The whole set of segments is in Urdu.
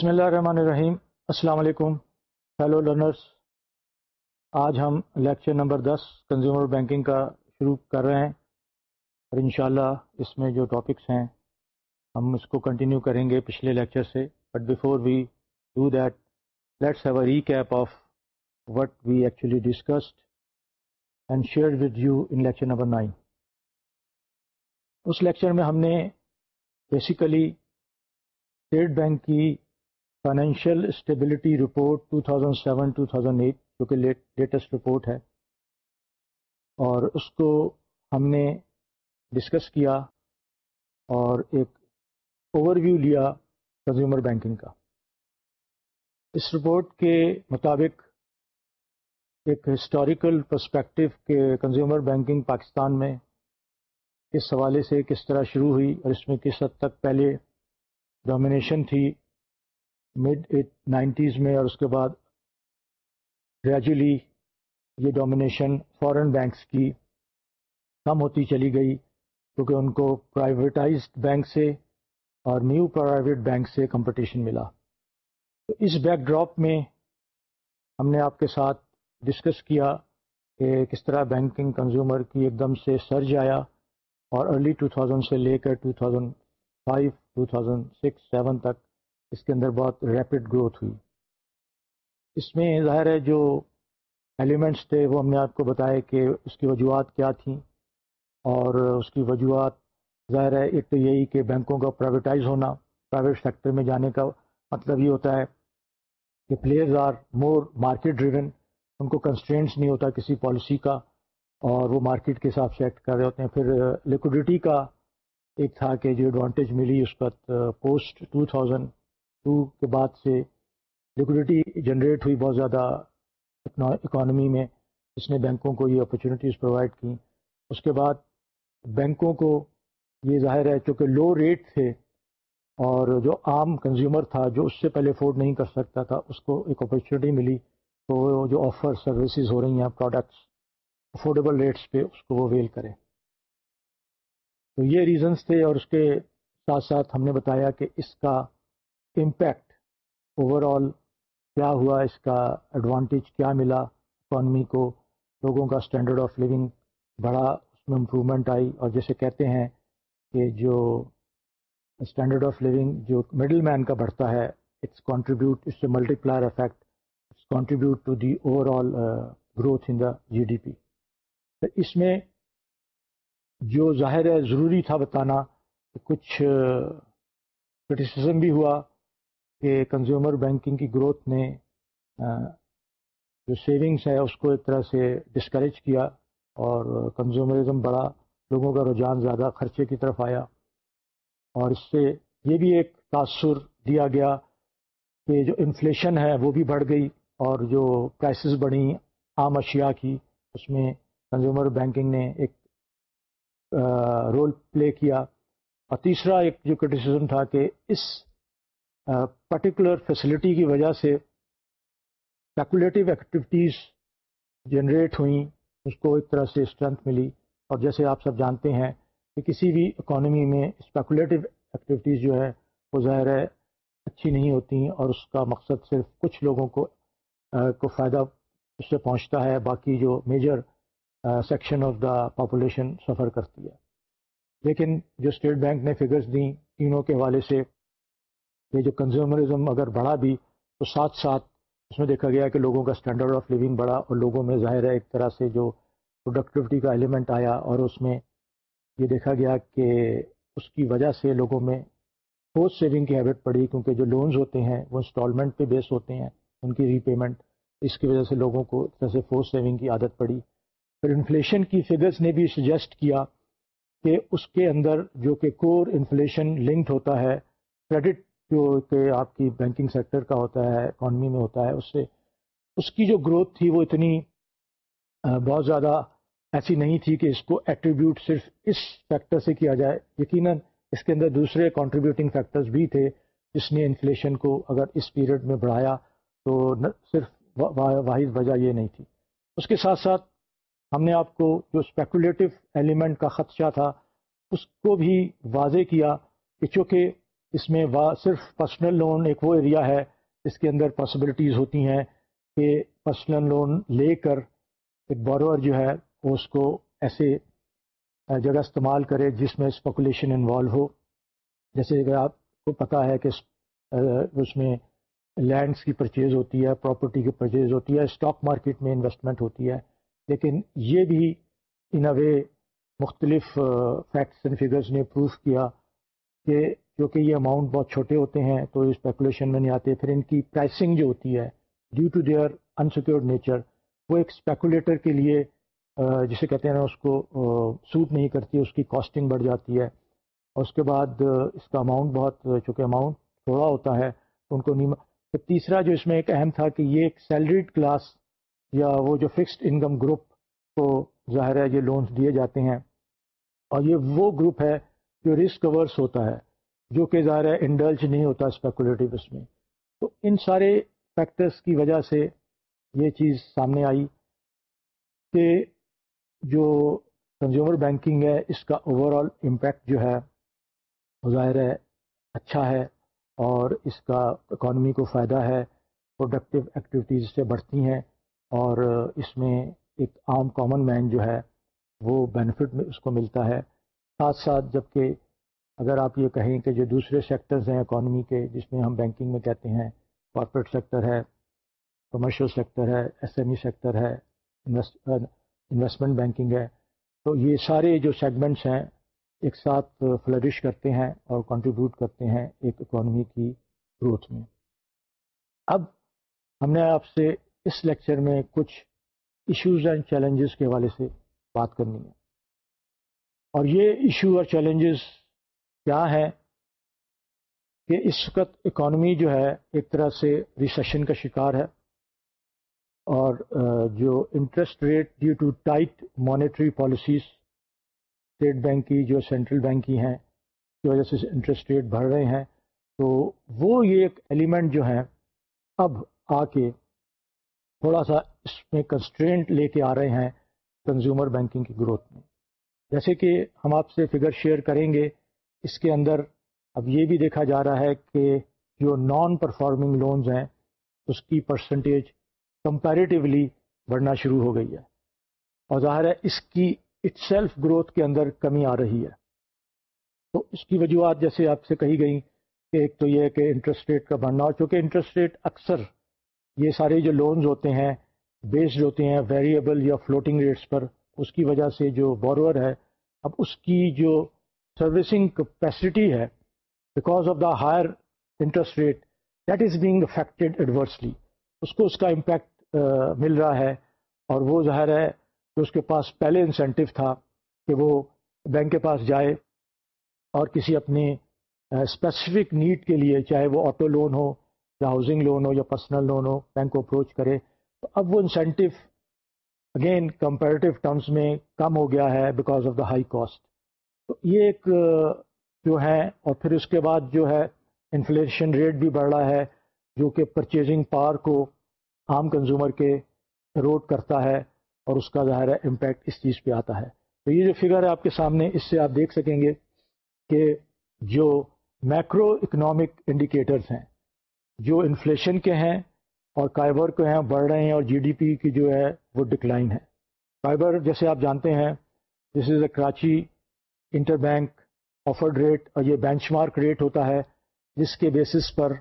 بسم اللہ الرحمن الرحیم۔ السلام علیکم ہیلو لرنرس آج ہم لیکچر نمبر دس کنزیومر بینکنگ کا شروع کر رہے ہیں۔ اور انشاءاللہ اس میں جو ٹاپکس ہیں، ہم اس کو کنٹینیو کریں گے پچھلے لیکچر سے۔ But before we do that let's have a recap of what we actually discussed and share with you in lecture number nine us lecture میں ہم نے بیسیکلی اسٹیٹ بینک کی فائنینشیل اسٹیبلٹی رپورٹ 2007-2008 جو کہ لیٹسٹ رپورٹ ہے۔ اور اس کو ہم نے ڈسکس کیا اور ایک اوور ویو لیا کنزیومر بینکنگ کا۔ اس رپورٹ کے مطابق ایک ہسٹوریکل پرسپیکٹو کہ کنزیومر بینکنگ پاکستان میں اس حوالے سے کس طرح شروع ہوئی اور اس میں کس حد تک پہلے ڈومینیشن تھی۔ مڈ ایٹ نائنٹیز میں اور اس کے بعد گریجولی یہ ڈومینیشن فورن بینکس کی کم ہوتی چلی گئی کیونکہ ان کو پرائیویٹائزڈ بینک سے اور نیو پرائیویٹ بینک سے کمپٹیشن ملا۔ تو اس بیک ڈراپ میں ہم نے آپ کے ساتھ ڈسکس کیا کہ کس طرح بینکنگ کنزیومر کی ایک دم سے سرج آیا اور ارلی ٹو تھاؤزنڈ سے لے کر two thousand five two thousand six seven تک اس کے اندر بہت ریپڈ گروتھ ہوئی۔ اس میں ظاہر ہے جو ایلیمنٹس تھے وہ ہم نے آپ کو بتایا کہ اس کی وجوہات کیا تھیں۔ اور اس کی وجوہات ظاہر ہے ایک تو یہی کہ بینکوں کا پرائیویٹائز ہونا پرائیویٹ سیکٹر میں جانے کا مطلب یہ ہوتا ہے کہ players are more market driven ان کو کنسٹرینٹس نہیں ہوتا کسی پالیسی کا، اور وہ مارکیٹ کے حساب سے ایکٹ کر رہے ہوتے ہیں۔ پھر لیکوڈیٹی کا ایک تھا کہ جو ایڈوانٹیج ملی اس وقت پوسٹ ٹو تھاؤزنڈ ٹو کے بعد سے لیکوڈیٹی جنریٹ ہوئی بہت زیادہ اکانومی میں جس نے بینکوں کو یہ اپرچونیٹیز پرووائڈ کی اس کے بعد بینکوں کو یہ ظاہر ہے، چونکہ لو ریٹ تھے اور جو عام کنزیومر تھا، جو اس سے پہلے افورڈ نہیں کر سکتا تھا، اس کو ایک اپرچونیٹی ملی۔ تو جو آفر سروسز ہو رہی ہیں پروڈکٹس افورڈیبل ریٹس پہ، اس کو وہ ویل کریں۔ تو یہ ریزنس تھے اور اس کے ساتھ ساتھ ہم نے بتایا کہ اس کا امپیکٹ اوور آل کیا ہوا، اس کا ایڈوانٹیج کیا ملا اکانومی کو؟ لوگوں کا اسٹینڈرڈ آف لیونگ بڑا اس میں امپرومنٹ آئی۔ اور جیسے کہتے ہیں کہ جو اسٹینڈرڈ آف لیونگ جو مڈل مین کا بڑھتا ہے اٹس کانٹریبیوٹ اس سے multiplier effect it's contribute to the overall growth in the G D P تو اس میں جو ظاہر ہے، ضروری تھا بتانا کہ کچھ uh, کرٹیسزم بھی ہوا۔ کہ کنزیومر بینکنگ کی گروتھ نے جو سیونگس ہے اس کو ایک طرح سے ڈسکریج کیا اور کنزیومرزم بڑا لوگوں کا رجحان زیادہ، خرچے کی طرف آیا۔ اور اس سے یہ بھی ایک تاثر دیا گیا کہ جو انفلیشن ہے وہ بھی بڑھ گئی اور جو پرائسز بڑھی عام اشیاء کی، اس میں کنزیومر بینکنگ نے ایک رول پلے کیا۔ اور تیسرا ایک جو کرٹیسزم تھا کہ اس پرٹیکولر فیسلٹی کی وجہ سے اسپیکولیٹو ایکٹیویٹیز جنریٹ ہوئیں، اس کو ایک طرح سے اسٹرینتھ ملی۔ اور جیسے آپ سب جانتے ہیں کہ کسی بھی اکانومی میں اسپیکولیٹو ایکٹیویٹیز جو ہے وہ ظاہر ہے اچھی نہیں ہوتی اور اس کا مقصد صرف کچھ لوگوں کو کو فائدہ اس سے پہنچتا ہے، باقی جو major section of the population suffer کرتی ہے۔ لیکن جو اسٹیٹ بینک نے فگرز دیں تینوں کے حوالے سے یہ جو کنزیومرزم اگر بڑھا بھی، تو ساتھ ساتھ اس میں دیکھا گیا کہ لوگوں کا اسٹینڈرڈ آف لیونگ بڑھا اور لوگوں میں ظاہر ہے ایک طرح سے جو پروڈکٹیوٹی کا ایلیمنٹ آیا اور اس میں یہ دیکھا گیا کہ اس کی وجہ سے لوگوں میں فورس سیونگ کی ہیبٹ پڑی کیونکہ جو لونز ہوتے ہیں، وہ انسٹالمنٹ پہ بیس ہوتے ہیں، ان کی ری پیمنٹ اس کی وجہ سے لوگوں کو ایک طرح سے فورس سیونگ کی عادت پڑی۔ پھر انفلیشن کی فگرس نے بھی سجیسٹ کیا کہ اس کے اندر جو کہ کور انفلیشن لنکڈ ہوتا ہے کریڈٹ جو کہ آپ کی بینکنگ سیکٹر کا ہوتا ہے اکانومی میں ہوتا ہے، اس سے اس کی جو گروتھ تھی وہ اتنی بہت زیادہ ایسی نہیں تھی کہ اس کو ایٹریبیوٹ صرف اس فیکٹر سے کیا جائے۔ یقیناً اس کے اندر دوسرے کنٹریبیوٹنگ فیکٹرز بھی تھے جس نے انفلیشن کو اگر اس پیریڈ میں بڑھایا تو صرف واحد وجہ یہ نہیں تھی۔ اس کے ساتھ ساتھ ہم نے آپ کو جو اسپیکولیٹو ایلیمنٹ کا خدشہ تھا اس کو بھی واضح کیا کہ چونکہ اس میں صرف پرسنل لون ایک وہ ایریا ہے اس کے اندر پاسبلٹیز ہوتی ہیں کہ پرسنل لون لے کر ایک بورور جو ہے وہ اس کو ایسے جگہ استعمال کرے جس میں اسپیکولیشن انوالو ہو۔ جیسے اگر آپ کو پتہ ہے کہ اس میں لینڈس کی پرچیز ہوتی ہے پراپرٹی کی پرچیز ہوتی ہے اسٹاک مارکیٹ میں انویسٹمنٹ ہوتی ہے۔ لیکن یہ بھی ان اے وے مختلف فیکٹس اینڈ فگرز نے پروف کیا کہ کیونکہ یہ اماؤنٹ بہت چھوٹے ہوتے ہیں، تو اسپیکولیشن میں نہیں آتے۔ پھر ان کی پرائسنگ جو ہوتی ہے due to their unsecured nature وہ ایک اسپیکولیٹر کے لیے جسے کہتے ہیں نا، اس کو سوٹ نہیں کرتی، اس کی کاسٹنگ بڑھ جاتی ہے۔ اور اس کے بعد اس کا اماؤنٹ بہت، چونکہ اماؤنٹ تھوڑا ہوتا ہے ان کو نہیں پھر تیسرا جو اس میں ایک اہم تھا کہ یہ ایک سیلریڈ کلاس یا وہ جو فکسڈ انکم گروپ کو ظاہر ہے، یہ لونس دیے جاتے ہیں۔ اور یہ وہ گروپ ہے جو رسک کورس ہوتا ہے۔ جو کہ ظاہر ہے انڈلج نہیں ہوتا اسپیکولیٹو اس میں۔ تو ان سارے فیکٹرس کی وجہ سے یہ چیز سامنے آئی کہ جو کنزیومر بینکنگ ہے، اس کا اوور آل امپیکٹ جو ہے، ظاہر ہے اچھا ہے اور اس کا اکانومی کو فائدہ ہے پروڈکٹیو ایکٹیویٹیز سے بڑھتی ہیں اور اس میں ایک عام کامن مین جو ہے وہ بینیفٹ اس کو ملتا ہے۔ ساتھ ساتھ جبکہ اگر آپ یہ کہیں کہ جو دوسرے سیکٹرز ہیں اکانومی کے، جس میں ہم بینکنگ میں کہتے ہیں کارپوریٹ سیکٹر ہے کمرشل سیکٹر ہے ایس ایم ای سیکٹر ہے انویسٹمنٹ بینکنگ ہے، تو یہ سارے جو سیگمنٹس ہیں ایک ساتھ فلرش کرتے ہیں اور کنٹریبیوٹ کرتے ہیں ایک اکانومی کی گروتھ میں۔ اب ہم نے آپ سے اس لیکچر میں کچھ ایشوز اینڈ چیلنجز کے حوالے سے بات کرنی ہے۔ اور یہ ایشو اور چیلنجز کیا ہے کہ اس وقت اکانومی جو ہے ایک طرح سے ریسیشن کا شکار ہے اور جو interest rate due to tight monetary policies State Bank کی جو سینٹرل بینک کی ہیں کی وجہ سے انٹرسٹ ریٹ بڑھ رہے ہیں تو وہ یہ ایک ایلیمنٹ جو ہیں اب آ کے تھوڑا سا اس میں کنسٹرینٹ لے کے آ رہے ہیں کنزیومر بینکنگ کی گروتھ میں۔ جیسے کہ ہم آپ سے فگر شیئر کریں گے اس کے اندر اب یہ بھی دیکھا جا رہا ہے کہ جو نان پرفارمنگ لونز ہیں، اس کی پرسنٹیج کمپیریٹیولی بڑھنا شروع ہو گئی ہے۔ اور ظاہر ہے، اس کی اٹ سیلف گروتھ کے اندر کمی آ رہی ہے۔ تو اس کی وجوہات جیسے آپ سے کہی گئی کہ ایک تو یہ کہ انٹرسٹ ریٹ کا بڑھنا، اور چونکہ انٹرسٹ ریٹ اکثر یہ سارے جو لونز ہوتے ہیں بیسڈ ہوتے ہیں ویریبل یا فلوٹنگ ریٹس پر، اس کی وجہ سے جو بورور ہے، اب اس کی جو سروسنگ کیپیسٹی ہے because of the higher interest rate that is being affected adversely اس کو اس کا امپیکٹ مل رہا ہے اور وہ ظاہر ہے کہ اس کے پاس پہلے انسینٹو تھا کہ وہ بینک کے پاس جائے اور کسی اپنی اسپیسیفک نیڈ کے لیے چاہے وہ آٹو لون ہو یا ہاؤسنگ لون ہو یا پرسنل لون ہو بینک کو اپروچ کرے تو اب وہ انسینٹو اگین کمپیریٹیو ٹرمز میں کم ہو گیا ہے because of the high cost تو یہ ایک جو ہے، اور پھر اس کے بعد جو ہے، انفلیشن ریٹ بھی بڑھ رہا ہے، جو کہ پرچیزنگ پار کو عام کنزیومر کے روڈ کرتا ہے، اور اس کا ظاہر ہے امپیکٹ اس چیز پہ آتا ہے۔ تو یہ جو فگر ہے آپ کے سامنے، اس سے آپ دیکھ سکیں گے کہ جو میکرو اکنامک انڈیکیٹرز ہیں، جو انفلیشن کے ہیں اور کائبر کے ہیں، بڑھ رہے ہیں اور جی ڈی پی کی جو ہے، وہ ڈکلائن ہے۔ کائبر جیسے آپ جانتے ہیں this is a Karachi inter bank offered rate اور یہ بینچ مارک ریٹ ہوتا ہے، جس کے بیسس پر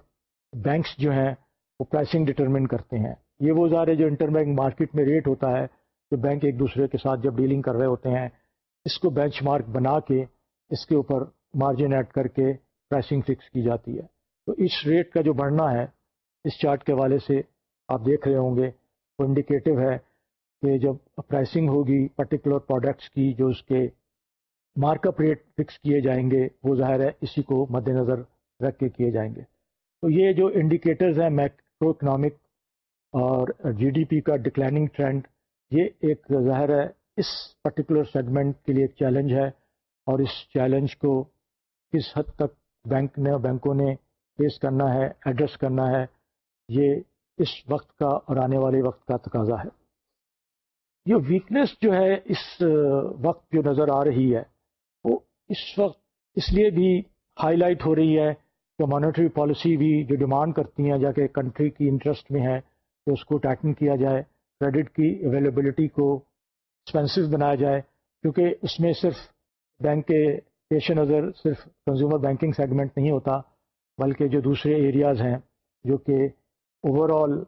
بینکس جو ہیں وہ پرائسنگ ڈٹرمن کرتے ہیں۔ یہ وہ ظاہر جو انٹر بینک مارکیٹ میں ریٹ ہوتا ہے کہ بینک ایک دوسرے کے ساتھ جب ڈیلنگ کر رہے ہوتے ہیں، اس کو بینچ مارک بنا کے اس کے اوپر مارجن ایڈ کر کے پرائسنگ فکس کی جاتی ہے۔ تو اس ریٹ کا جو بڑھنا ہے، اس چارٹ کے حوالے سے آپ دیکھ رہے ہوں گے، وہ انڈیکیٹو ہے کہ جب پرائسنگ ہوگی پرٹیکولر پروڈکٹس کی، جو اس کے مارک اپ ریٹ فکس کیے جائیں گے، وہ ظاہر ہے اسی کو مد نظر رکھ کے کیے جائیں گے۔ تو یہ جو انڈیکیٹرز ہیں میکرو اکنامک اور جی ڈی پی کا ڈکلائننگ ٹرینڈ یہ ایک ظاہر ہے اس پرٹیکولر سیگمنٹ کے لیے ایک چیلنج ہے اور اس چیلنج کو کس حد تک بینک نے بینکوں نے فیس کرنا ہے ایڈریس کرنا ہے، یہ اس وقت کا اور آنے والے وقت کا تقاضا ہے۔ یہ ویکنیس جو ہے اس وقت جو نظر آ رہی ہے اس وقت اس لیے بھی ہائی لائٹ ہو رہی ہے تو مانیٹری پالیسی بھی جو ڈیمانڈ کرتی ہیں، جا کے کنٹری کی انٹرسٹ میں ہے کہ اس کو ٹائٹن کیا جائے کریڈٹ کی اویلیبلٹی کو ایکسپینسو بنایا جائے، کیونکہ اس میں صرف بینک کے پیش نظر، صرف کنزیومر بینکنگ سیگمنٹ نہیں ہوتا، بلکہ جو دوسرے ایریاز ہیں، جو کہ اوور آل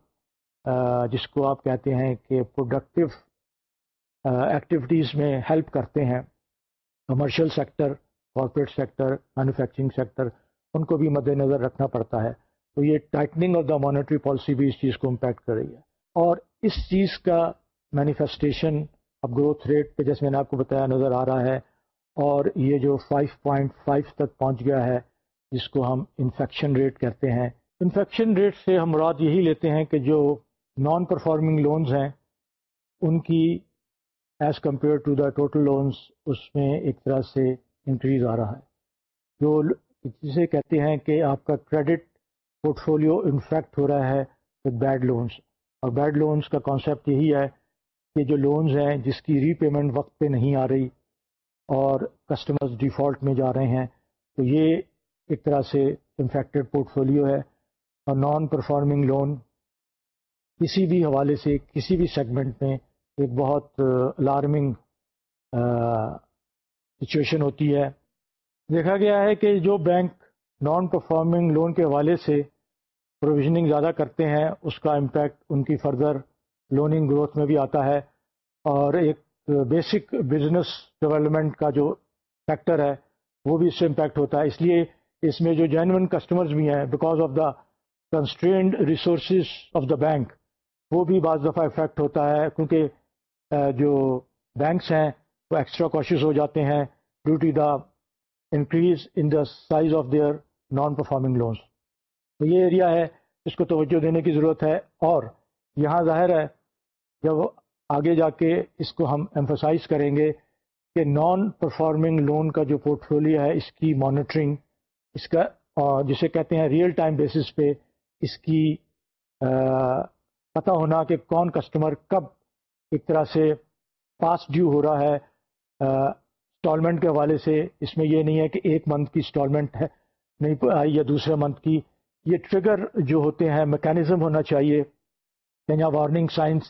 جس کو آپ کہتے ہیں کہ پروڈکٹیو ایکٹیویٹیز میں ہیلپ کرتے ہیں۔ Commercial sector corporate sector manufacturing sector ان کو بھی مد نظر رکھنا پڑتا ہے۔ تو یہ tightening of the monetary policy بھی اس چیز کو امپیکٹ کر رہی ہے۔ اور اس چیز کا مینیفیسٹیشن اب گروتھ ریٹ پہ جیسے میں نے آپ کو بتایا نظر آ رہا ہے، اور یہ جو 5.5 تک پہنچ گیا ہے، جس کو ہم انفیکشن ریٹ کہتے ہیں۔ انفیکشن ریٹ سے ہم مراد یہی لیتے ہیں کہ جو نان پرفارمنگ لونز ہیں، ان کی as compared to the total loans اس میں ایک طرح سے انکریز آ رہا ہے۔ جو جسے کہتے ہیں کہ آپ کا کریڈٹ پورٹ فولیو انفیکٹ ہو رہا ہے وتھ بیڈ لونز اور بیڈ لونز کا کانسیپٹ یہی ہے کہ جو لونز ہیں جس کی ری پیمنٹ وقت پہ نہیں آ رہی اور کسٹمرز ڈیفالٹ میں جا رہے ہیں، تو یہ ایک طرح سے انفیکٹڈ پورٹ فولیو ہے۔ اور نان پرفارمنگ لون کسی بھی حوالے سے کسی بھی سیگمنٹ میں ایک بہت الارمنگ سچویشن ہوتی ہے۔ دیکھا گیا ہے کہ جو بینک نان پرفارمنگ لون کے حوالے سے پروویژننگ زیادہ کرتے ہیں، اس کا امپیکٹ ان کی فردر لوننگ گروتھ میں بھی آتا ہے۔ اور ایک بیسک بزنس ڈیولپمنٹ کا جو فیکٹر ہے، وہ بھی اس سے امپیکٹ ہوتا ہے۔ اس لیے اس میں جو جینون کسٹمرز بھی ہیں because of the constrained resources of the bank وہ بھی بعض دفعہ افیکٹ ہوتا ہے۔ کیونکہ جو بینکس ہیں، وہ ایکسٹرا کوشش ہو جاتے ہیں due to the increase in the size of their non performing loans تو یہ ایریا ہے، اس کو توجہ دینے کی ضرورت ہے۔ اور یہاں ظاہر ہے، جب آگے جا کے اس کو ہم ایمفسائز کریں گے کہ نان پرفارمنگ لون کا جو پورٹ فولیو ہے، اس کی مانیٹرنگ اس کا جسے کہتے ہیں ریئل ٹائم بیسس پہ، اس کی پتہ ہونا کہ کون کسٹمر کب ایک طرح سے پاس ڈیو ہو رہا ہے انسٹالمنٹ کے حوالے سے۔ اس میں یہ نہیں ہے کہ ایک منتھ کی انسٹالمنٹ ہے، نہیں آئی یا دوسرے منتھ کی۔ یہ ٹریگر جو ہوتے ہیں میکینزم ہونا چاہیے۔ یا وارننگ سائنس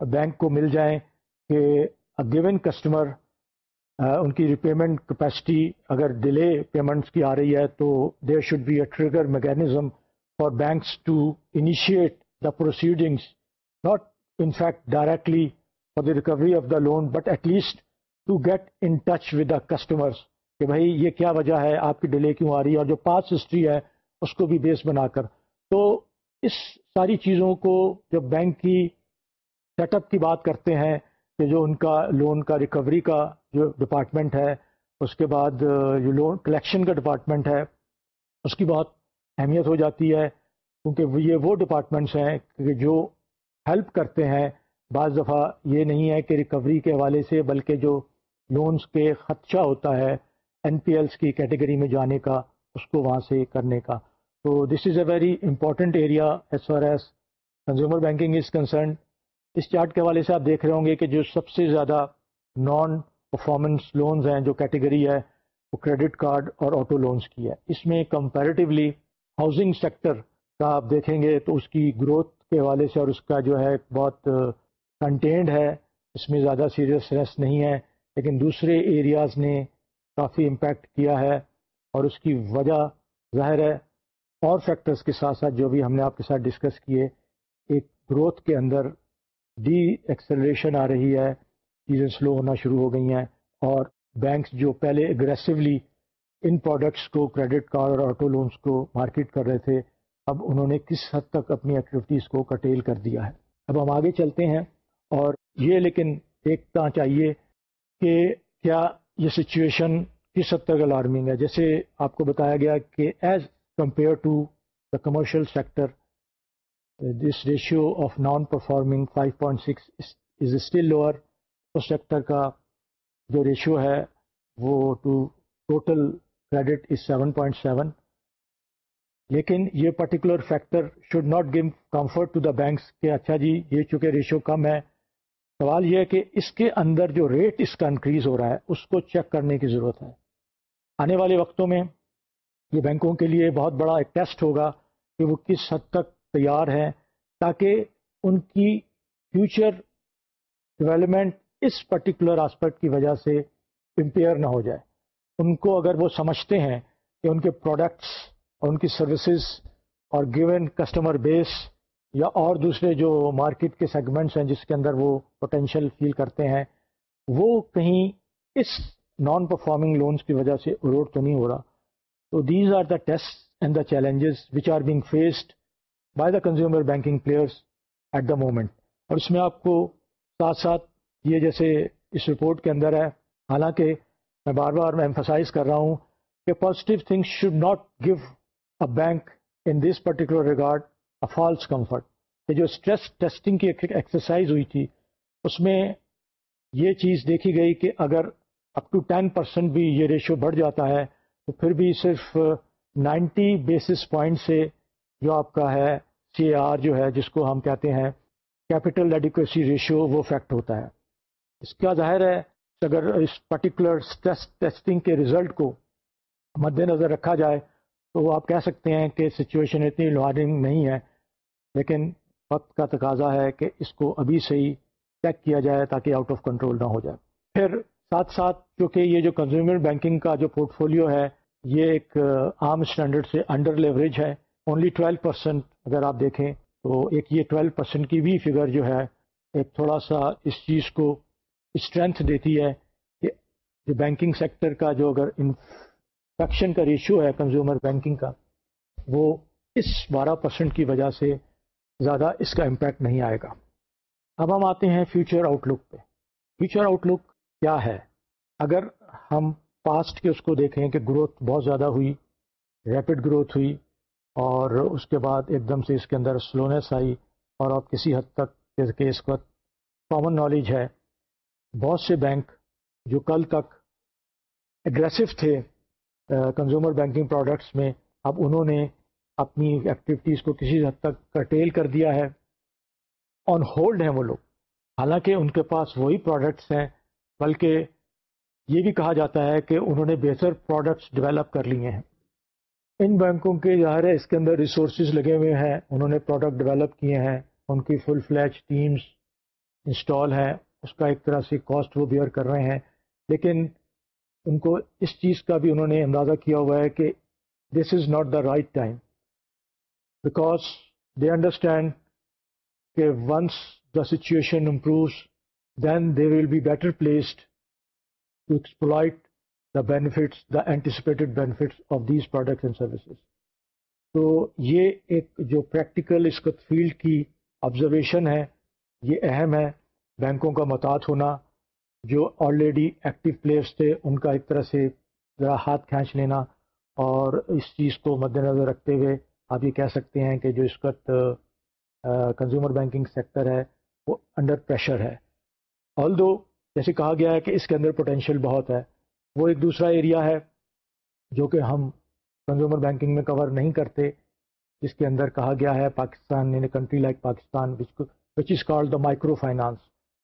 بینک کو مل جائیں کہ گیون کسٹمر ان کی ریپیمنٹ کیپیسٹی اگر ڈیلے پیمنٹس کی آ رہی ہے، تو there should be a trigger mechanism for banks to initiate the proceedings not in fact directly for the recovery of the loan but at least to get in touch with the customers کہ بھائی یہ کیا وجہ ہے آپ کی ڈیلے کیوں آ رہی ہے اور جو پاس ہسٹری ہے اس کو بھی بیس بنا کر تو اس ساری چیزوں کو جب بینک کی سیٹ اپ کی بات کرتے ہیں کہ جو ان کا لون کا ریکوری کا جو ڈپارٹمنٹ ہے اس کے بعد جو لون کلیکشن کا ڈپارٹمنٹ ہے اس کی بہت اہمیت ہو جاتی ہے کیونکہ یہ وہ ڈپارٹمنٹس ہیں کہ جو ہیلپ کرتے ہیں۔ بعض دفعہ یہ نہیں ہے کہ ریکوری کے حوالے سے، بلکہ جو لونز کے خدشہ ہوتا ہے این پی ایلس کی کیٹیگری میں جانے کا، اس کو وہاں سے کرنے کا۔ تو this is a very important area as far as consumer banking is concerned us chart کے حوالے سے آپ دیکھ رہے ہوں گے کہ جو سب سے زیادہ نان پرفارمنس لونز ہیں، جو کیٹیگری ہے، وہ کریڈٹ کارڈ اور آٹو لونز کی ہے۔ اس میں کمپیریٹیولی ہاؤسنگ سیکٹر کا آپ دیکھیں گے تو اس کی گروتھ کے حوالے سے اور اس کا جو ہے بہت کنٹینڈ ہے، اس میں زیادہ سیریسنیس نہیں ہے، لیکن دوسرے ایریاز نے کافی امپیکٹ کیا ہے اور اس کی وجہ ظاہر ہے اور فیکٹرز کے ساتھ ساتھ جو بھی ہم نے آپ کے ساتھ ڈسکس کیے، ایک گروتھ کے اندر ڈی ایکسلریشن آ رہی ہے، چیزیں سلو ہونا شروع ہو گئی ہیں اور بینکس جو پہلے اگریسولی ان پروڈکٹس کو کریڈٹ کارڈ اور آٹو لونس کو مارکیٹ کر رہے تھے اب انہوں نے کس حد تک اپنی ایکٹیویٹیز کو کٹیل کر دیا ہے؟ اب ہم آگے چلتے ہیں اور یہ لیکن دیکھنا چاہیے کہ کیا یہ سچویشن کس حد تک الارمنگ ہے؟ جیسے آپ کو بتایا گیا کہ as compared to the commercial sector this ratio of non performing 5.6 point six is still lower us sector کا جو ریشیو ہے وہ to total credit is seven point seven لیکن یہ particular factor should not give comfort to the banks کہ اچھا جی یہ چونکہ ریشو کم ہے۔ سوال یہ ہے کہ اس کے اندر جو ریٹ اس کا انکریز ہو رہا ہے، اس کو چیک کرنے کی ضرورت ہے۔ آنے والے وقتوں میں یہ بینکوں کے لیے بہت بڑا ایک ٹیسٹ ہوگا کہ وہ کس حد تک تیار ہیں تاکہ ان کی فیوچر ڈیولپمنٹ اس پرٹیکولر آسپیکٹ کی وجہ سے امپیئر نہ ہو جائے۔ ان کو اگر وہ سمجھتے ہیں کہ ان کے پروڈکٹس اور ان کی سروسز اور گیون کسٹمر بیس یا اور دوسرے جو مارکیٹ کے سیگمنٹس ہیں جس کے اندر وہ پوٹینشیل فیل کرتے ہیں، وہ کہیں اس نان پرفارمنگ لونس کی وجہ سے اروڈ تو نہیں ہو رہا۔ تو these are the tests and the challenges which are being faced by the consumer banking players at the moment اور اس میں آپ کو ساتھ ساتھ یہ جیسے اس رپورٹ کے اندر ہے، حالانکہ میں بار بار میں ایمفسائز کر رہا ہوں کہ positive things should not give bank in this particular regard a false comfort کہ جو اسٹریس ٹیسٹنگ کی ایکسرسائز ہوئی تھی، اس میں یہ چیز دیکھی گئی کہ اگر اپ ٹو ٹین پرسینٹ بھی یہ ریشو بڑھ جاتا ہے، تو پھر بھی صرف نائنٹی بیسس پوائنٹ سے جو آپ کا ہے سی اے آر جو ہے، جس کو ہم کہتے ہیں کیپٹل ایڈیکویسی ریشو وہ فیکٹ ہوتا ہے. اس کا ظاہر ہے اگر اس پرٹیکولر اسٹریس ٹیسٹنگ کے ریزلٹ کو مد نظر رکھا جائے تو آپ کہہ سکتے ہیں کہ سچویشن اتنی لوارنگ نہیں ہے، لیکن وقت کا تقاضا ہے کہ اس کو ابھی سے ہی چیک کیا جائے تاکہ آؤٹ آف کنٹرول نہ ہو جائے۔ پھر ساتھ ساتھ چونکہ یہ جو کنزیومر بینکنگ کا جو پورٹ فولیو ہے، یہ ایک عام اسٹینڈرڈ سے انڈر لیوریج ہے۔ اونلی ٹویلو پرسینٹ اگر آپ دیکھیں تو ایک یہ ٹویلو پرسینٹ کی بھی فگر جو ہے، ایک تھوڑا سا اس چیز کو اسٹرینتھ دیتی ہے کہ جو بینکنگ سیکٹر کا جو اگر انفیکشن کا ریشو ہے کنزیومر بینکنگ کا، وہ اس بارہ پرسنٹ کی وجہ سے زیادہ اس کا امپیکٹ نہیں آئے گا۔ اب ہم آتے ہیں فیوچر آؤٹ لک پہ۔ فیوچر آؤٹ لک کیا ہے؟ اگر ہم پاسٹ کے اس کو دیکھیں کہ گروتھ بہت زیادہ ہوئی ریپڈ گروتھ ہوئی، اور اس کے بعد ایک دم سے اس کے اندر سلونیس آئی، اور اب کسی حد تک کہ اس وقت کامن نالج ہے۔ بہت سے بینک جو کل تک اگریسو تھے کنزیومر بینکنگ پروڈکٹس میں اب انہوں نے اپنی ایکٹیویٹیز کو کسی حد تک کرٹیل کر دیا ہے۔ آن ہولڈ ہیں وہ لوگ۔ حالانکہ ان کے پاس وہی پروڈکٹس ہیں، بلکہ یہ بھی کہا جاتا ہے کہ انہوں نے بہتر پروڈکٹس ڈیولپ کر لیے ہیں۔ ان بینکوں کے ظاہر ہے اس کے اندر ریسورسز لگے ہوئے ہیں، انہوں نے پروڈکٹ ڈیولپ کیے ہیں، ان کی فل فلیچ ٹیمز انسٹال ہیں، اس کا ایک طرح سے کاسٹ وہ بیئر کر رہے ہیں۔ لیکن ان کو اس چیز کا بھی انہوں نے اندازہ کیا ہوا ہے کہ this is not the right time because they understand کہ once the situation improves then they will be better placed to exploit the benefits the anticipated benefits of these products and services تو یہ ایک جو پریکٹیکل اس فیلڈ کی آبزرویشن ہے، یہ اہم ہے، بینکوں کا متعد ہونا جو آلریڈی ایکٹیو پلیئرس تھے، ان کا ایک طرح سے ذرا ہاتھ کھینچ لینا اور اس چیز کو مد نظر رکھتے ہوئے آپ یہ کہہ سکتے ہیں کہ جو اس وقت کنزیومر بینکنگ سیکٹر ہے، وہ انڈر پریشر ہے۔ آل دو جیسے کہا گیا ہے کہ اس کے اندر پوٹینشیل بہت ہے، وہ ایک دوسرا ایریا ہے جو کہ ہم کنزیومر بینکنگ میں کور نہیں کرتے، جس کے اندر کہا گیا ہے Pakistan in country like Pakistan which is called the micro finance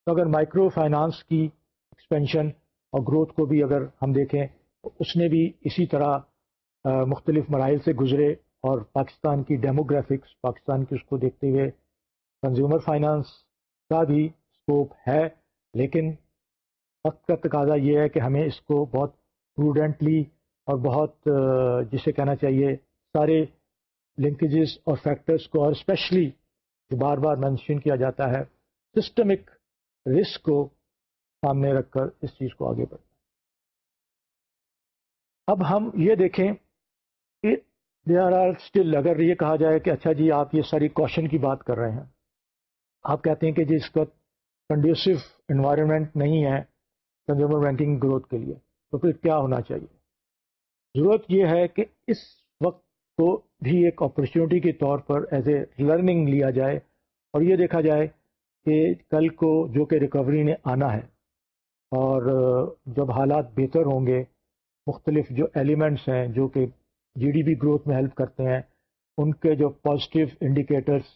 تو اگر مائکرو فائنانس کی ایکسپینشن اور گروتھ کو بھی اگر ہم دیکھیں، اس نے بھی اسی طرح مختلف مراحل سے گزرے اور پاکستان کی ڈیموگرافکس پاکستان کی اس کو دیکھتے ہوئے کنزیومر فائنانس کا بھی اسکوپ ہے، لیکن وقت کا تقاضا یہ ہے کہ ہمیں اس کو بہت پروڈنٹلی اور بہت جسے کہنا چاہیے، سارے لنکیجز اور فیکٹرز کو اور اسپیشلی جو بار بار مینشن کیا جاتا ہے سسٹمک رسک کو سامنے رکھ کر اس چیز کو آگے بڑھنا اب ہم یہ دیکھیں کہ دے آر اسٹل اگر یہ کہا جائے کہ اچھا جی آپ یہ ساری کوشچن کی بات کر رہے ہیں، آپ کہتے ہیں کہ جی اس وقت کنڈیوسو انوائرمنٹ نہیں ہے کنزیومر بینکنگ گروتھ کے لیے، تو پھر کیا ہونا چاہیے؟ ضرورت یہ ہے کہ اس وقت کو بھی ایک اپرچونیٹی کے طور پر ایز اے لرننگ لیا جائے اور یہ دیکھا جائے کہ کل کو جو کہ ریکوری نے آنا ہے اور جب حالات بہتر ہوں گے، مختلف جو ایلیمنٹس ہیں، جو کہ جی ڈی پی گروتھ میں ہیلپ کرتے ہیں، ان کے جو پازیٹیو انڈیکیٹرس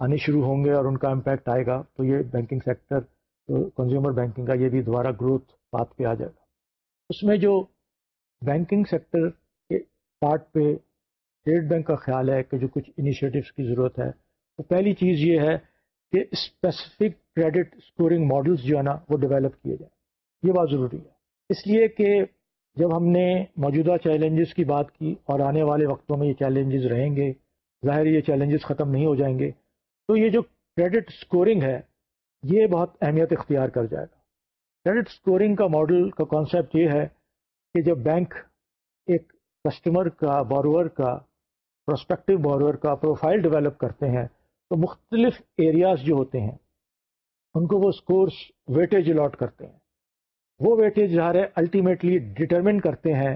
آنے شروع ہوں گے اور ان کا امپیکٹ آئے گا، تو یہ بینکنگ سیکٹر کنزیومر بینکنگ کا یہ بھی دوبارہ گروتھ بات پہ آ جائے گا۔ اس میں جو بینکنگ سیکٹر کے پارٹ پہ اسٹیٹ بینک کا خیال ہے کہ جو کچھ انیشیٹوس کی ضرورت ہے وہ پہلی چیز یہ ہے کہ اسپیسیفک کریڈٹ اسکورنگ ماڈلس جو ہے نا، وہ ڈیولپ کیے جائیں۔ یہ بات ضروری ہے۔ اس لیے کہ جب ہم نے موجودہ چیلنجز کی بات کی اور آنے والے وقتوں میں یہ چیلنجز رہیں گے، ظاہر یہ چیلنجز ختم نہیں ہو جائیں گے، تو یہ جو کریڈٹ اسکورنگ ہے، یہ بہت اہمیت اختیار کر جائے گا۔ کریڈٹ اسکورنگ کا ماڈل کا کانسیپٹ یہ ہے کہ جب بینک ایک کسٹمر کا بورور کا پروسپیکٹو بورور کا پروفائل ڈیولپ کرتے ہیں، تو مختلف ایریاز جو ہوتے ہیں، ان کو وہ اسکورس ویٹیج الاٹ کرتے ہیں۔ وہ ویٹیج ظاہر ہے الٹیمیٹلی ڈٹرمن کرتے ہیں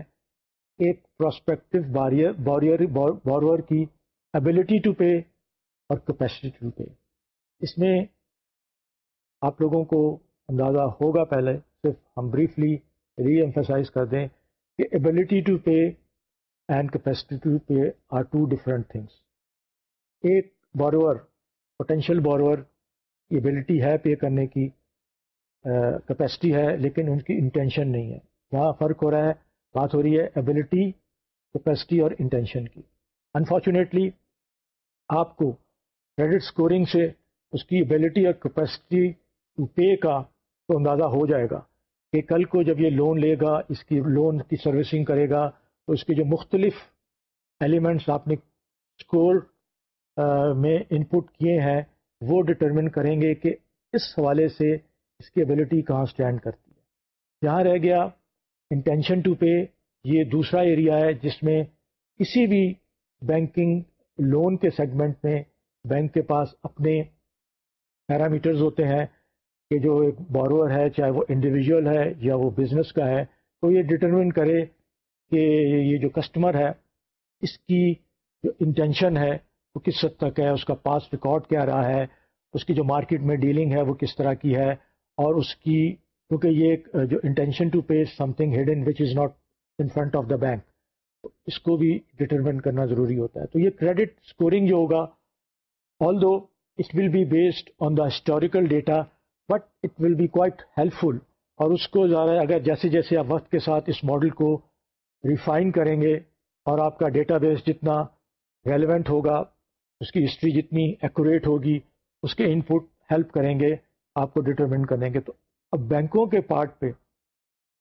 ایک پراسپیکٹو بورور کی ابیلٹی ٹو پے اور کیپیسٹی ٹو پے اس میں آپ لوگوں کو اندازہ ہوگا پہلے، صرف ہم بریفلی ری ایمفیسائز کر دیں کہ ability to pay and capacity to pay are two different things ایک بورور پوٹینشیل بورور کی ایبلٹی ہے پے کرنے کی۔ کیپیسٹی ہے، لیکن ان کی انٹینشن نہیں ہے۔ یہاں فرق ہو رہا ہے، بات ہو رہی ہے ایبلٹی کیپیسٹی اور انٹینشن کی۔ انفارچونیٹلی آپ کو کریڈٹ اسکورنگ سے اس کی ایبلٹی اور کیپیسٹی ٹو پے کا تو اندازہ ہو جائے گا کہ کل کو جب یہ لون لے گا، اس کی لون کی سروسنگ کرے گا، تو اس کے جو مختلف ایلیمنٹس آپ نے اسکور میں ان پٹ کیے ہیں، وہ ڈٹرمن کریں گے کہ اس حوالے سے اس کی ایبلٹی کہاں اسٹینڈ کرتی ہے۔ جہاں رہ گیا انٹینشن ٹو پے یہ دوسرا ایریا ہے جس میں کسی بھی بینکنگ لون کے سیگمنٹ میں بینک کے پاس اپنے پیرامیٹرز ہوتے ہیں کہ جو ایک بورور ہے، چاہے وہ انڈیویجول ہے یا وہ بزنس کا ہے، تو یہ ڈٹرمن کرے کہ یہ جو کسٹمر ہے، اس کی جو انٹینشن ہے، وہ کس حد تک ہے، اس کا پاس ریکارڈ کیا رہا ہے، اس کی جو مارکیٹ میں ڈیلنگ ہے، وہ کس طرح کی ہے اور اس کی، کیونکہ یہ جو intention to pay something hidden which is not in front of the bank اس کو بھی ڈٹرمن کرنا ضروری ہوتا ہے۔ تو یہ کریڈٹ اسکورنگ جو ہوگا although it will be based on the historical data but it will be quite helpful اور اس کو زیادہ اگر جیسے جیسے آپ وقت کے ساتھ اس ماڈل کو ریفائن کریں گے، اور آپ کا ڈیٹا بیس جتنا ریلیونٹ ہوگا، اس کی ہسٹری جتنی ایکوریٹ ہوگی، اس کے ان پٹ ہیلپ کریں گے۔ آپ کو ڈٹرمن کریں گے تو اب بینکوں کے پارٹ پہ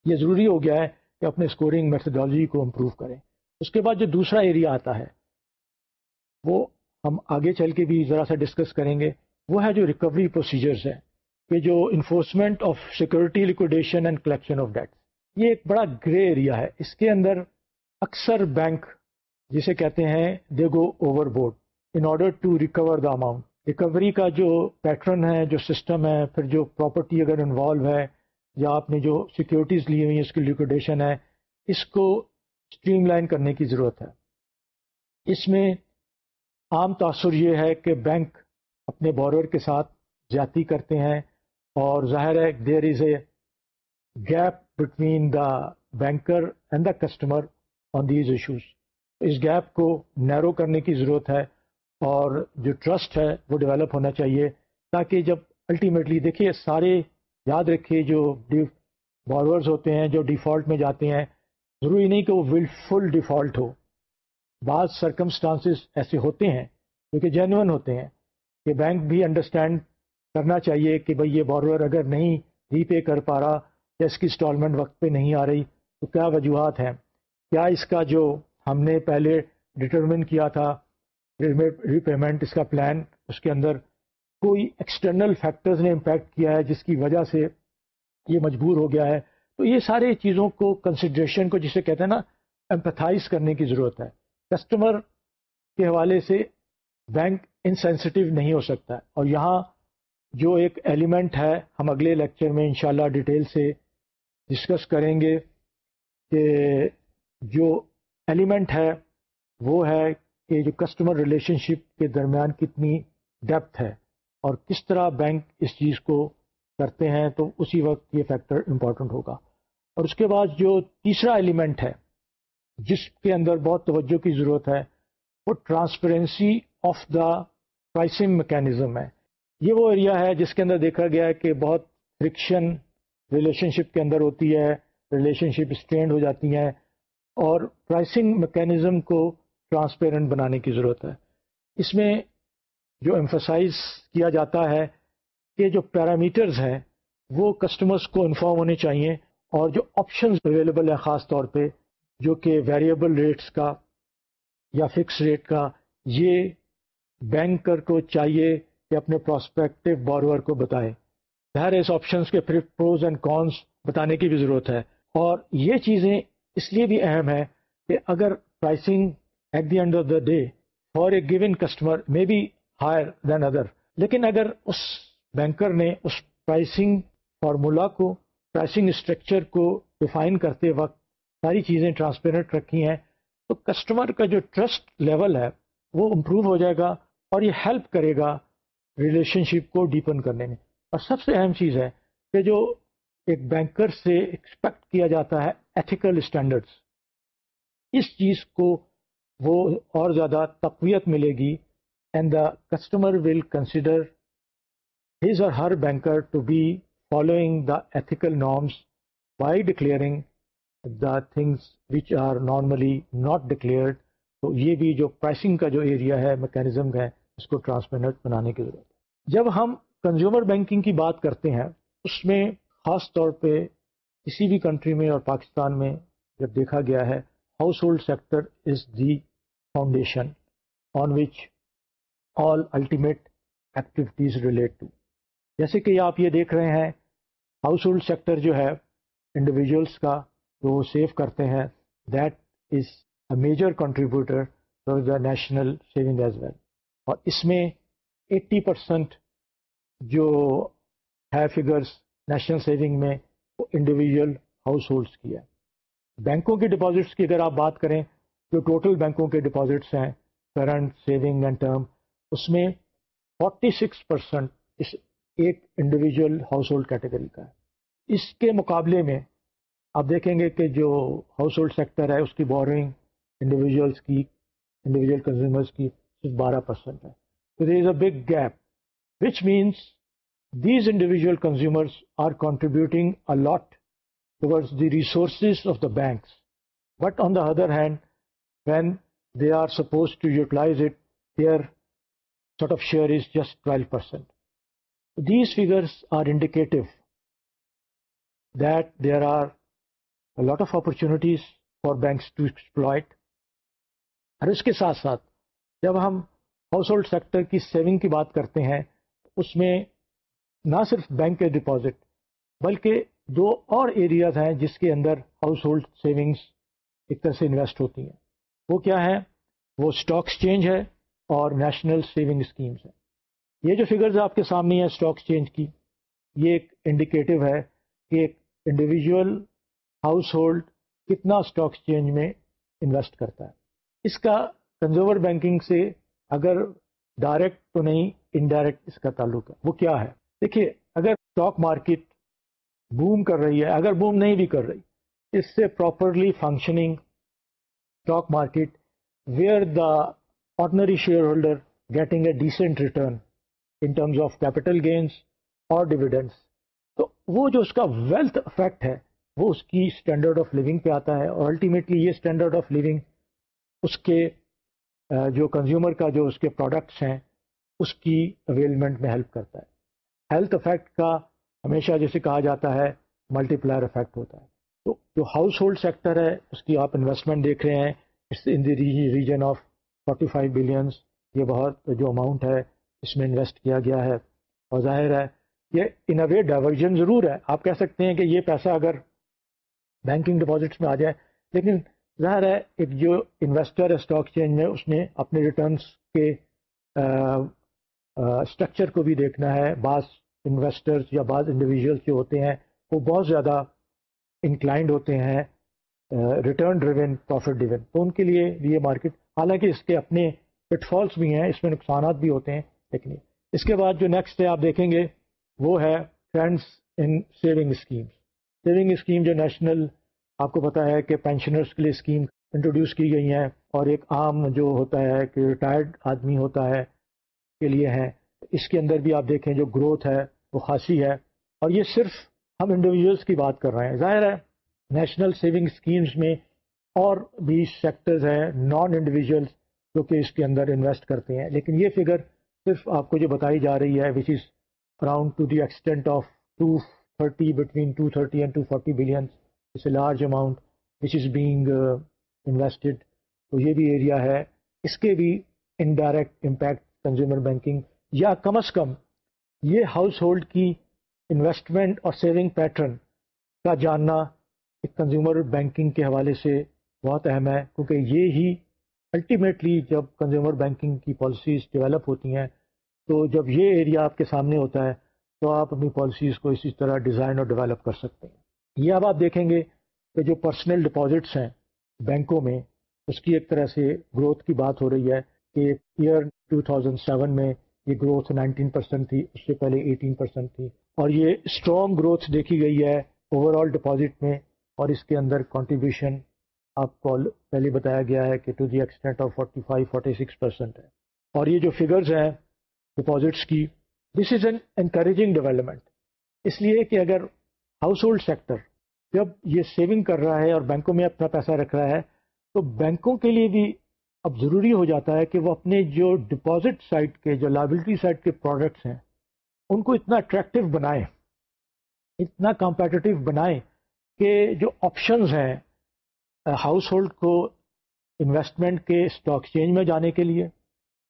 یہ ضروری ہو گیا ہے کہ اپنے اسکورنگ میتھڈالوجی کو امپروو کریں۔ اس کے بعد جو دوسرا ایریا آتا ہے، وہ ہم آگے چل کے بھی ذرا سا ڈسکس کریں گے۔ وہ ہے جو ریکوری پروسیجرز ہیں، کہ جو enforcement of security liquidation and collection of debt یہ ایک بڑا گرے ایریا ہے۔ اس کے اندر اکثر بینک جسے کہتے ہیں they go overboard in order to recover the amount recovery کا جو پیٹرن ہے، جو سسٹم ہے، پھر جو پراپرٹی اگر انوالو ہے، یا آپ نے جو سیکورٹیز لی ہوئی ہیں، اس کی لیکوڈیشن ہے، اس کو اسٹریم لائن کرنے کی ضرورت ہے۔ اس میں عام تاثر یہ ہے کہ بینک اپنے بورور کے ساتھ جاتی کرتے ہیں اور ظاہر ہے there is a gap between the banker and the customer on these issues us gap کو نیرو کرنے کی ضرورت ہے۔ اور جو ٹرسٹ ہے وہ ڈیولپ ہونا چاہیے تاکہ جب الٹیمیٹلی دیکھیے سارے یاد رکھیے جو بارورز ہوتے ہیں، جو ڈیفالٹ میں جاتے ہیں، ضروری نہیں کہ وہ ول فل ڈیفالٹ ہو۔ بعض سرکمسٹانسز ایسے ہوتے ہیں جو کہ جینون ہوتے ہیں کہ بینک بھی انڈرسٹینڈ کرنا چاہیے کہ بھائی یہ بارور اگر نہیں ری پے کر پا رہا، یا اس کی انسٹالمنٹ وقت پہ نہیں آ رہی، تو کیا وجوہات ہیں؟ کیا اس کا جو ہم نے پہلے ڈٹرمن کیا تھا ری پیمنٹ اس کا پلان اس کے اندر کوئی ایکسٹرنل فیکٹرز نے امپیکٹ کیا ہے جس کی وجہ سے یہ مجبور ہو گیا ہے۔ تو یہ سارے چیزوں کو کنسیڈریشن کو جسے کہتے ہیں نا امپتھائز کرنے کی ضرورت ہے۔ کسٹمر کے حوالے سے بینک انسینسٹیو نہیں ہو سکتا۔ اور یہاں جو ایک ایلیمنٹ ہے، ہم اگلے لیکچر میں انشاءاللہ ڈیٹیل سے ڈسکس کریں گے کہ جو ایلیمنٹ ہے، وہ ہے کہ جو کسٹمر ریلیشن شپ کے درمیان کتنی ڈیپتھ ہے اور کس طرح بینک اس چیز کو کرتے ہیں، تو اسی وقت یہ فیکٹر امپورٹنٹ ہوگا۔ اور اس کے بعد جو تیسرا ایلیمنٹ ہے، جس کے اندر بہت توجہ کی ضرورت ہے، وہ transparency of the pricing mechanism ہے۔ یہ وہ ایریا ہے جس کے اندر دیکھا گیا ہے کہ بہت فرکشن ریلیشن شپ کے اندر ہوتی ہے ریلیشن شپ اسٹینڈ ہو جاتی ہیں اور پرائسنگ میکینزم کو ٹرانسپیرنٹ بنانے کی ضرورت ہے۔ اس میں جو ایمفسائز کیا جاتا ہے کہ جو پیرامیٹرز ہیں، وہ کسٹمرز کو انفارم ہونے چاہیے اور جو آپشنز اویلیبل ہیں خاص طور پہ، جو کہ ویریبل ریٹس کا یا فکس ریٹ کا، یہ بینکر کو چاہیے کہ اپنے پراسپیکٹو بارور کو بتائے۔ ظاہر اس آپشنس کے پھر پروز اینڈ کونس بتانے کی بھی ضرورت ہے۔ اور یہ چیزیں اس لیے بھی اہم ہے کہ اگر pricing at the end of the day for a given customer may be higher than other لیکن اگر اس بینکر نے اس پرائسنگ فارمولا کو پرائسنگ اسٹرکچر کو ڈیفائن کرتے وقت ساری چیزیں ٹرانسپیرنٹ رکھی ہیں تو کسٹمر کا جو ٹرسٹ لیول ہے وہ امپروو ہو جائے گا اور یہ ہیلپ کرے گا ریلیشن شپ کو ڈیپن کرنے میں۔ اور سب سے اہم چیز ہے کہ جو ایک بینکر سے ایکسپیکٹ کیا جاتا ہے ایتھیکل اسٹینڈرڈس اس چیز کو وہ اور زیادہ تقویت ملے گی and the customer will consider his or her banker to be following the ethical norms by declaring the things which are normally not declared تو یہ بھی جو پرائسنگ کا جو ایریا ہے میکینزم ہے، اس کو ٹرانسپیرنٹ بنانے کی ضرورت ہے۔ جب ہم کنزیومر بینکنگ کی بات کرتے ہیں، اس میں خاص طور پہ کسی بھی کنٹری میں اور پاکستان میں جب دیکھا گیا ہے household sector is the foundation on which all ultimate activities relate to جیسے کہ آپ یہ دیکھ رہے ہیں ہاؤس ہولڈ سیکٹر جو ہے انڈیویجولس کا جو وہ سیو کرتے ہیں that is a major contributor for the national saving as well اور اس میں ایٹی پرسینٹ جو ہے فگرس نیشنل سیونگ میں وہ انڈیویجول ہاؤس ہولڈس کی ہے۔ بینکوں کی ڈپازٹس کی اگر آپ بات کریں، جو ٹوٹل بینکوں کے ڈپازٹس ہیں کرنٹ سیونگ اینڈ ٹرم اس میں فورٹی سکس پرسینٹ اس ایک انڈیویجول ہاؤس ہولڈ کیٹیگری کا ہے۔ اس کے مقابلے میں آپ دیکھیں گے کہ جو ہاؤس ہولڈ سیکٹر ہے، اس کی بورنگ انڈیویجولس کی انڈیویجول کنزیومرس کی صرف بارہ پرسینٹ ہے۔ تو there is a big gap which means these individual consumers are contributing a lot towards the resources of the banks but on the other hand when they are supposed to utilize it their sort of share is just twelve percent these figures are indicative that there are lot of opportunities for banks to exploit اور اس کے ساتھ ساتھ جب ہم ہاؤس ہولڈ سیکٹر کی سیونگ کی بات کرتے ہیں، اس میں نہ صرف بینک کے ڈپازٹ بلکہ دو اور ایریاز ہیں جس کے اندر ہاؤس ہولڈ سیونگس ایک طرح سے انویسٹ ہوتی ہیں۔ وہ کیا ہے وہ اسٹاک ایکسچینج ہے اور نیشنل سیونگ اسکیمس ہیں۔ یہ جو فگرز آپ کے سامنے ہیں اسٹاک ایکسچینج کی، یہ ایک انڈیکیٹو ہے کہ ایک انڈیویجول ہاؤس ہولڈ کتنا اسٹاک ایکسچینج میں انویسٹ کرتا ہے۔ اس کا کنزیومر بینکنگ سے اگر ڈائریکٹ تو نہیں انڈائریکٹ اس کا تعلق ہے۔ وہ کیا ہے؟ دیکھیے، اگر اسٹاک مارکیٹ بوم کر رہی ہے، اگر بوم نہیں بھی کر رہی، اس سے properly functioning stock market where the ordinary shareholder getting a decent return in terms of capital gains اور ڈویڈنس تو وہ جو اس کا ویلتھ افیکٹ ہے، وہ اس کی اسٹینڈرڈ آف لیونگ پہ آتا ہے، اور الٹیمیٹلی یہ اسٹینڈرڈ آف لیونگ اس کے جو کنزیومر کا جو اس کے پروڈکٹس ہیں، اس کی اویلمنٹ میں ہیلپ کرتا ہے۔ ہیلتھ افیکٹ کا ہمیشہ جیسے کہا جاتا ہے ملٹی پلائر افیکٹ ہوتا ہے۔ تو جو ہاؤس ہولڈ سیکٹر ہے، اس کی آپ انویسٹمنٹ دیکھ رہے ہیں in the region of forty five billions یہ بہت جو اماؤنٹ ہے، اس میں انویسٹ کیا گیا ہے۔ اور ظاہر ہے، یہ ان اے وے ڈائیورژن ضرور ہے۔ آپ کہہ سکتے ہیں کہ یہ پیسہ اگر بینکنگ ڈپازٹس میں آ جائے، لیکن ظاہر ہے، ایک جو انویسٹر ہے اسٹاک چینج میں، اس نے اپنے ریٹرنس کے اسٹرکچر کو بھی دیکھنا ہے۔ بعض انویسٹرز یا بعض انڈیویژلس جو ہوتے ہیں، وہ بہت زیادہ انکلائنڈ ہوتے ہیں ریٹرن ڈریون پروفٹ ڈریون تو ان کے لیے یہ مارکیٹ حالانکہ اس کے اپنے پٹ فالس بھی ہیں، اس میں نقصانات بھی ہوتے ہیں، لیکن اس کے بعد جو نیکسٹ ہے، آپ دیکھیں گے، وہ ہے trends in saving scheme saving scheme جو نیشنل آپ کو پتا ہے کہ پینشنرس کے لیے اسکیم انٹروڈیوس کی گئی ہیں، اور ایک عام جو ہوتا ہے کہ ریٹائرڈ آدمی ہوتا ہے، کے لیے ہیں۔ اس کے اندر بھی آپ دیکھیں جو گروتھ ہے وہ خاصی ہے اور یہ صرف ہم انڈیویجولس کی بات کر رہے ہیں۔ ظاہر ہے نیشنل سیونگ اسکیمس میں اور بھی سیکٹرز ہیں نان انڈیویجولس جو کہ اس کے اندر انویسٹ کرتے ہیں۔ لیکن یہ فگر صرف آپ کو جو بتائی جا رہی ہے which is around to the extent of two thirty between two thirty and two forty billion it's a large amount which is being invested تو یہ بھی ایریا ہے۔ اس کے بھی انڈائریکٹ امپیکٹ کنزیومر بینکنگ یا کم از کم یہ ہاؤس ہولڈ کی انویسٹمنٹ اور سیونگ پیٹرن کا جاننا ایک کنزیومر بینکنگ کے حوالے سے بہت اہم ہے، کیونکہ یہ ہی الٹیمیٹلی جب کنزیومر بینکنگ کی پالیسیز ڈیولپ ہوتی ہیں، تو جب یہ ایریا آپ کے سامنے ہوتا ہے، تو آپ اپنی پالیسیز کو اسی طرح ڈیزائن اور ڈیولپ کر سکتے ہیں۔ یہ اب آپ دیکھیں گے کہ جو پرسنل ڈپازٹس ہیں بینکوں میں، اس کی ایک طرح سے گروتھ کی بات ہو رہی ہے کہ ایئر 2007 میں یہ گروتھ 19 پرسینٹ تھی، اس سے پہلے 18 پرسینٹ تھی۔ اور یہ اسٹرانگ گروتھ دیکھی گئی ہے اوور آل ڈپازٹ میں اور اس کے اندر کنٹریبیوشن آپ کو پہلے بتایا گیا ہے کہ to the extent of forty five forty six percent ہے۔ اور یہ جو فگرز ہیں ڈپازٹس کی this is an encouraging development اس لیے کہ اگر ہاؤس ہولڈ سیکٹر جب یہ سیونگ کر رہا ہے اور بینکوں میں اپنا پیسہ رکھ رہا ہے، تو بینکوں کے لیے بھی اب ضروری ہو جاتا ہے کہ وہ اپنے جو ڈپازٹ سائٹ کے، جو لائبلٹی سائٹ کے پروڈکٹس ہیں، ان کو اتنا اٹریکٹیو بنائیں، اتنا کمپیٹیو بنائیں کہ جو آپشنز ہیں ہاؤس ہولڈ کو انویسٹمنٹ کے اسٹاک چینج میں جانے کے لیے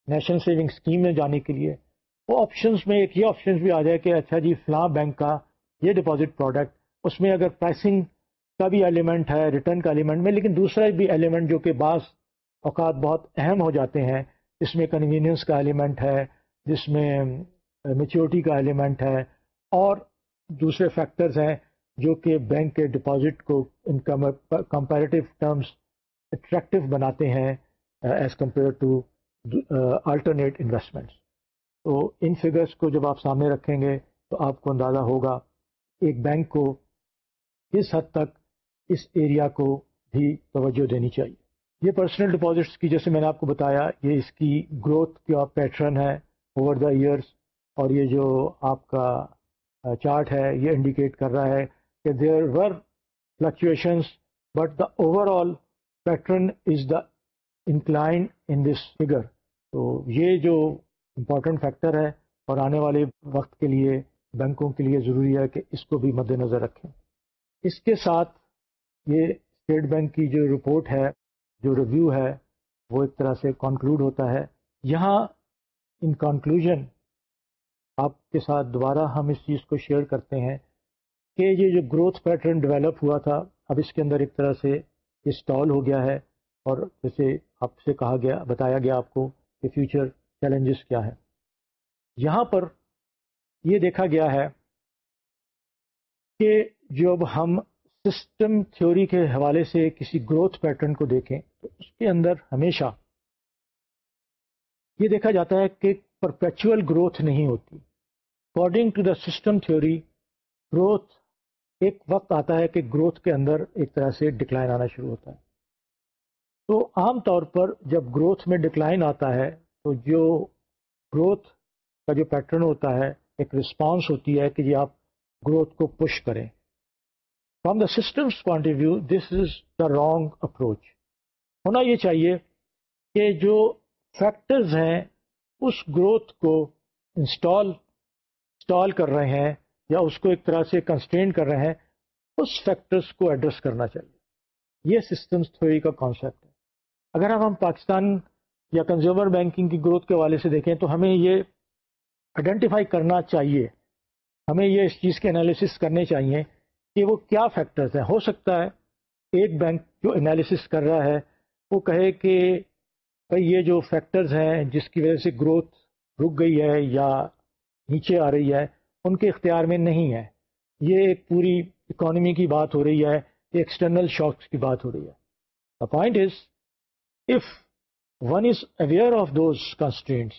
نیشنل سیونگ اسکیم میں جانے کے لیے، وہ آپشنس میں ایک یہ آپشنس بھی آ جائے کہ اچھا جی فلاں بینک کا یہ ڈپازٹ پروڈکٹ اس میں اگر پرائسنگ کا بھی ایلیمنٹ ہے ریٹرن کا ایلیمنٹ میں، لیکن دوسرا بھی ایلیمنٹ جو کہ بعض اوقات بہت اہم ہو جاتے ہیں۔ جس میں کنوینئنس کا ایلیمنٹ ہے، جس میں میچورٹی کا ایلیمنٹ ہے۔ اور دوسرے فیکٹرز ہیں جو کہ بینک کے ڈپازٹ کو ان کمپیریٹیو ٹرمز اٹریکٹیو بناتے ہیں as compare to alternate investments تو ان فگرس کو جب آپ سامنے رکھیں گے تو آپ کو اندازہ ہوگا ایک بینک کو کس حد تک اس ایریا کو بھی توجہ دینی چاہیے۔ یہ پرسنل ڈپازٹس کی جیسے میں نے آپ کو بتایا، یہ اس کی گروتھ کا پیٹرن ہے اوور دا ایئرس اور یہ جو آپ کا چارٹ ہے، یہ انڈیکیٹ کر رہا ہے کہ there were fluctuations but the overall pattern is the incline in this figure تو یہ جو امپورٹنٹ فیکٹر ہے اور آنے والے وقت کے لیے، بینکوں کے لیے ضروری ہے کہ اس کو بھی مد نظر رکھیں۔ اس کے ساتھ یہ اسٹیٹ بینک کی جو رپورٹ ہے جو ریویو ہے، وہ ایک طرح سے کنکلوڈ ہوتا ہے۔ یہاں ان کنکلوژن آپ کے ساتھ دوبارہ ہم اس چیز کو شیئر کرتے ہیں کہ یہ جو گروتھ پیٹرن ڈیولپ ہوا تھا، اب اس کے اندر ایک طرح سے اسٹال ہو گیا ہے اور جیسے آپ سے کہا گیا، بتایا گیا آپ کو کہ فیوچر چیلنجز کیا ہے یہاں پر یہ دیکھا گیا ہے کہ جب ہم سسٹم تھیوری کے حوالے سے کسی گروتھ پیٹرن کو دیکھیں تو اس کے اندر ہمیشہ یہ دیکھا جاتا ہے کہ پرپیچول گروتھ نہیں ہوتی۔ According to the system theory growth ایک وقت آتا ہے کہ گروتھ کے اندر ایک طرح سے ڈکلائن آنا شروع ہوتا ہے۔ تو عام طور پر جب گروتھ میں ڈکلائن آتا ہے، تو جو گروتھ کا جو پیٹرن ہوتا ہے، ایک رسپانس ہوتی ہے کہ جی آپ گروتھ کو پش کریں۔ From the systems point of view this is the wrong approach ہونا یہ چاہیے کہ جو فیکٹرز ہیں اس گروتھ کو انسٹال انسٹال کر رہے ہیں یا اس کو ایک طرح سے کنسٹین کر رہے ہیں، اس فیکٹرز کو ایڈریس کرنا چاہیے۔ یہ سسٹمس تھوڑی کا کانسیپٹ ہے۔ اگر ہم ہم پاکستان یا کنزیومر بینکنگ کی گروتھ کے حوالے سے دیکھیں تو ہمیں یہ آئیڈینٹیفائی کرنا چاہیے۔ ہمیں یہ اس چیز کے انالیسس کرنے چاہیے کہ وہ کیا فیکٹرز ہیں۔ ہو سکتا ہے ایک بینک جو انالیسس کر رہا ہے وہ کہے کہ بھائی یہ جو فیکٹرز ہیں جس کی وجہ سے گروتھ رک گئی ہے یا نیچے آ رہی ہے ان کے اختیار میں نہیں ہے۔ یہ ایک پوری اکانومی کی بات ہو رہی ہے ایکسٹرنل شاکس کی بات ہو رہی ہے۔ The point is if one is aware of those constants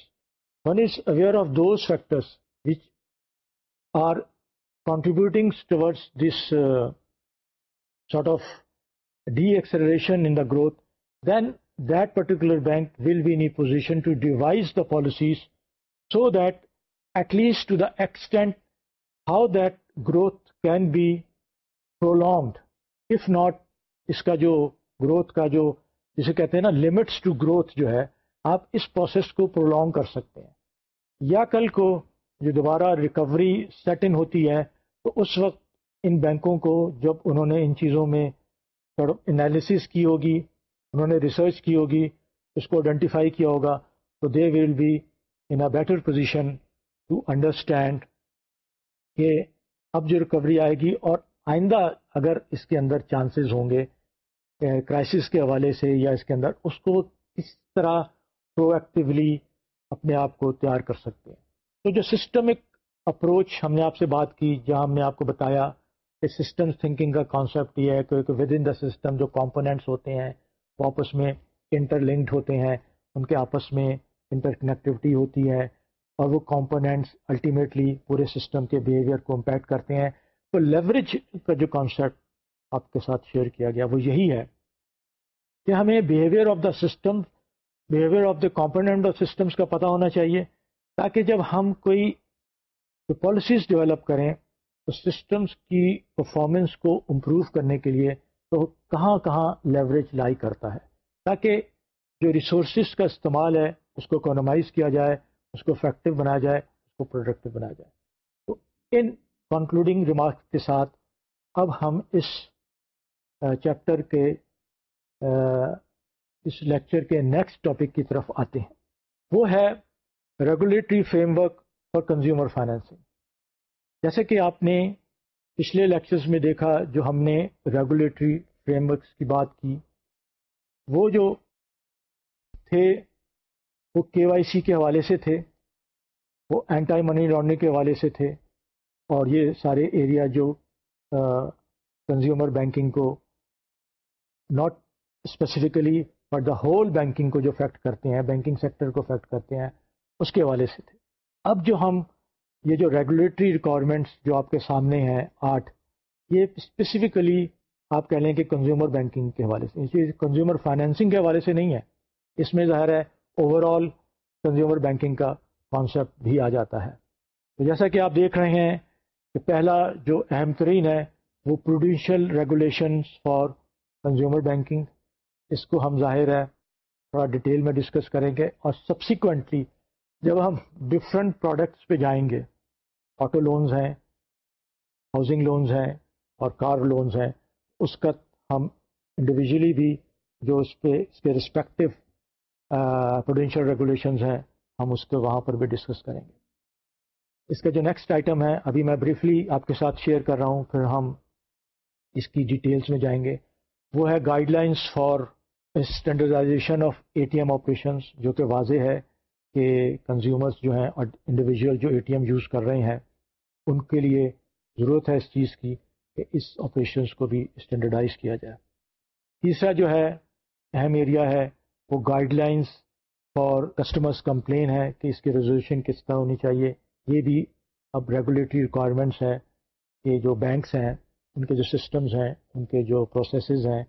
one is aware of those factors which are contributing towards this uh, sort of de-acceleration in the growth, then that particular bank will be in a position to devise the policies so that at least to the extent how that growth can be prolonged, if not, iska jo growth کا جو جسے کہتے ہیں نا لمٹس ٹو گروتھ جو ہے آپ اس پروسیس کو پرولونگ کر سکتے ہیں یا کل کو جو دوبارہ ریکوری سیٹ ان ہوتی ہے تو اس وقت ان بینکوں کو جب انہوں نے ان چیزوں میں انالیسس کی ہوگی انہوں نے ریسرچ کی ہوگی، اس کو آئیڈینٹیفائی کیا ہوگا، تو they will be in a better position to understand کہ اب جو ریکوری آئے گی اور آئندہ اگر اس کے اندر چانسز ہوں گے eh, کرائسس کے حوالے سے یا اس کے اندر، اس کو کس طرح پرو ایکٹیولی اپنے آپ کو تیار کر سکتے ہیں۔ تو جو سسٹمک اپروچ ہم نے آپ سے بات کی، جہاں ہم نے آپ کو بتایا کہ سسٹم تھنکنگ کا کانسیپٹ یہ ہے کہ ود ان دا سسٹم جو کمپوننٹس ہوتے ہیں وہ آپس میں انٹر لنکڈ ہوتے ہیں، ان کے آپس میں انٹر کنیکٹیوٹی ہوتی ہے اور وہ کمپوننٹس الٹیمیٹلی پورے سسٹم کے بیہیویئر کو امپیکٹ کرتے ہیں۔ تو لیوریج کا جو کانسیپٹ آپ کے ساتھ شیئر کیا گیا وہ یہی ہے کہ ہمیں behaviour of the system behaviour of the component of systems کا پتہ ہونا چاہیے تاکہ جب ہم کوئی پالیسیز ڈیولپ کریں تو سسٹمس کی پرفارمنس کو امپروو کرنے کے لیے تو کہاں کہاں لیوریج لائی کرتا ہے، تاکہ جو ریسورسز کا استعمال ہے، اس کو اکانومائز کیا جائے، اس کو افیکٹو بنایا جائے، اس کو پروڈکٹیو بنایا جائے۔ تو ان کنکلوڈنگ ریمارکس کے ساتھ اب ہم اس چیپٹر کے اس لیکچر کے نیکسٹ ٹاپک کی طرف آتے ہیں۔ وہ ہے regulatory framework for consumer financing جیسے کہ آپ نے پچھلے لیکچرز میں دیکھا جو ہم نے ریگولیٹری فریم ورکس کی بات کی، وہ جو تھے، وہ کے وائی سی کے حوالے سے تھے، وہ اینٹائی منی لانڈرنگ کے حوالے سے تھے اور یہ سارے ایریا جو کنزیومر بینکنگ کو not specifically but the whole banking کو جو افیکٹ کرتے ہیں بینکنگ سیکٹر کو افیکٹ کرتے ہیں، اس کے حوالے سے تھے۔ اب جو ہم یہ جو ریگولیٹری ریکوائرمنٹس جو آپ کے سامنے ہیں، آٹھ، یہ اسپیسیفکلی آپ کہہ لیں کہ کنزیومر بینکنگ کے حوالے سے کنزیومر فائنینسنگ کے حوالے سے نہیں ہے۔ اس میں ظاہر ہے اوور آل کنزیومر بینکنگ کا کانسیپٹ بھی آ جاتا ہے۔ تو جیسا کہ آپ دیکھ رہے ہیں کہ پہلا جو اہم ترین ہے وہ prudential regulations for consumer banking اس کو ہم ظاہر ہے تھوڑا ڈیٹیل میں ڈسکس کریں گے اور سبسیکوینٹلی جب ہم ڈفرینٹ پروڈکٹس پہ جائیں گے آٹو لونز ہیں، ہاؤسنگ لونز ہیں اور کار لونز ہیں۔ اس کا ہم انڈیویجلی بھی جو اس پہ اس کے رسپیکٹو پروڈینشیل ریگولیشنز ہیں، ہم اس کو وہاں پر بھی ڈسکس کریں گے۔ اس کا جو نیکسٹ آئٹم ہے ابھی میں بریفلی آپ کے ساتھ شیئر کر رہا ہوں، پھر ہم اس کی ڈیٹیلس میں جائیں گے۔ وہ ہے guidelines for standardization of A T M operations جو کہ واضح ہے۔ کہ کنزیومرس جو ہیں اور انڈیویجول جو اے ٹی ایم یوز کر رہے ہیں، ان کے لیے ضرورت ہے اس چیز کی کہ اس آپریشنس کو بھی اسٹینڈرڈائز کیا جائے۔ تیسرا جو ہے، اہم ایریا ہے، وہ guidelines for customers complain ہے کہ اس کی ریزولوشن کس طرح ہونی چاہیے۔ یہ بھی اب ریگولیٹری ریکوائرمنٹس ہیں کہ جو بینکس ہیں، ان کے جو سسٹمز ہیں، ان کے جو پروسیسز ہیں،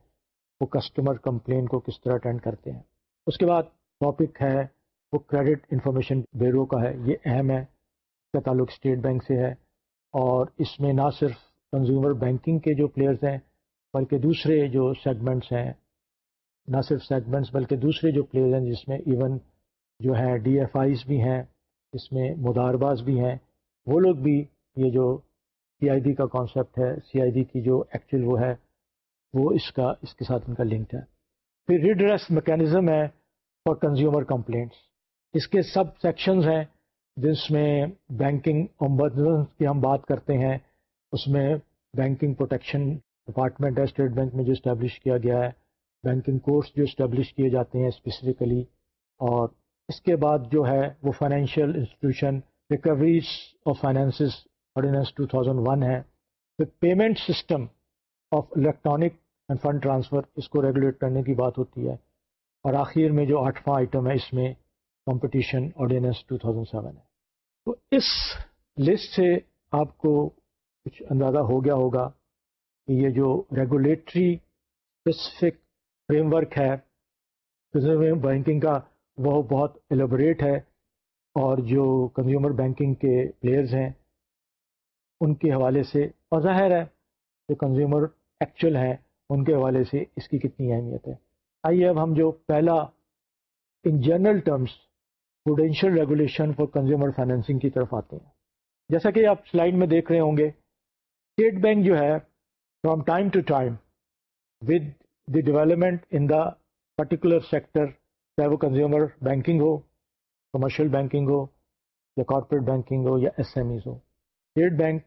وہ کسٹمر کمپلین کو کس طرح اٹینڈ کرتے ہیں۔ اس کے بعد ٹاپک ہے وہ کریڈٹ انفارمیشن بیورو کا ہے، یہ اہم ہے، اس کا تعلق اسٹیٹ بینک سے ہے اور اس میں نہ صرف کنزیومر بینکنگ کے جو پلیئرز ہیں بلکہ دوسرے جو سیگمنٹس ہیں، نہ صرف سیگمنٹس بلکہ دوسرے جو پلیئرز ہیں جس میں ایون جو ہے ڈی ایف آئیز بھی ہیں، اس میں مدارباز بھی ہیں، وہ لوگ بھی یہ جو سی آئی ڈی کا کانسیپٹ ہے سی آئی ڈی کی جو ایکچوئل وہ ہے، وہ اس کا، اس کے ساتھ ان کا لنکڈ ہے۔ پھر ریڈریس میکینزم ہے فار کنزیومر کمپلینٹس اس کے سب سیکشنز ہیں جس میں بینکنگ کی ہم بات کرتے ہیں۔ اس میں بینکنگ پروٹیکشن ڈپارٹمنٹ ہے اسٹیٹ بینک میں جو اسٹیبلش کیا گیا ہے۔ بینکنگ کورس جو اسٹیبلش کیے جاتے ہیں اسپیسیفکلی اور اس کے بعد جو ہے وہ financial institution recoveries of finances ordinance 2001 ہے۔ پھر payment system of electronic and fund transfer اس کو ریگولیٹ کرنے کی بات ہوتی ہے۔ اور آخر میں جو آٹھواں آئٹم ہے، اس میں کمپٹیشن آرڈیننس 2007 ہے۔ تو اس لسٹ سے آپ کو کچھ اندازہ ہو گیا ہوگا کہ یہ جو ریگولیٹری اسپیسیفک فریم ورک ہے بینکنگ کا، وہ بہت ایلیبوریٹ ہے اور جو کنزیومر بینکنگ کے پلیئرز ہیں، ان کے حوالے سے اور ظاہر ہے جو کنزیومر ایکچوئل ہیں، ان کے حوالے سے اس کی کتنی اہمیت ہے۔ آئیے اب ہم جو پہلا in general terms prudential regulation for consumer financing کی طرف آتے ہیں۔ جیسا کہ آپ سلائڈ میں دیکھ رہے ہوں گے اسٹیٹ بینک جو ہے from time to time with the development in the particular sector چاہے وہ کنزیومر بینکنگ ہو کمرشل بینکنگ ہو، یا کارپوریٹ بینکنگ ہو، یا ایس ایم ایز ہو۔ اسٹیٹ بینک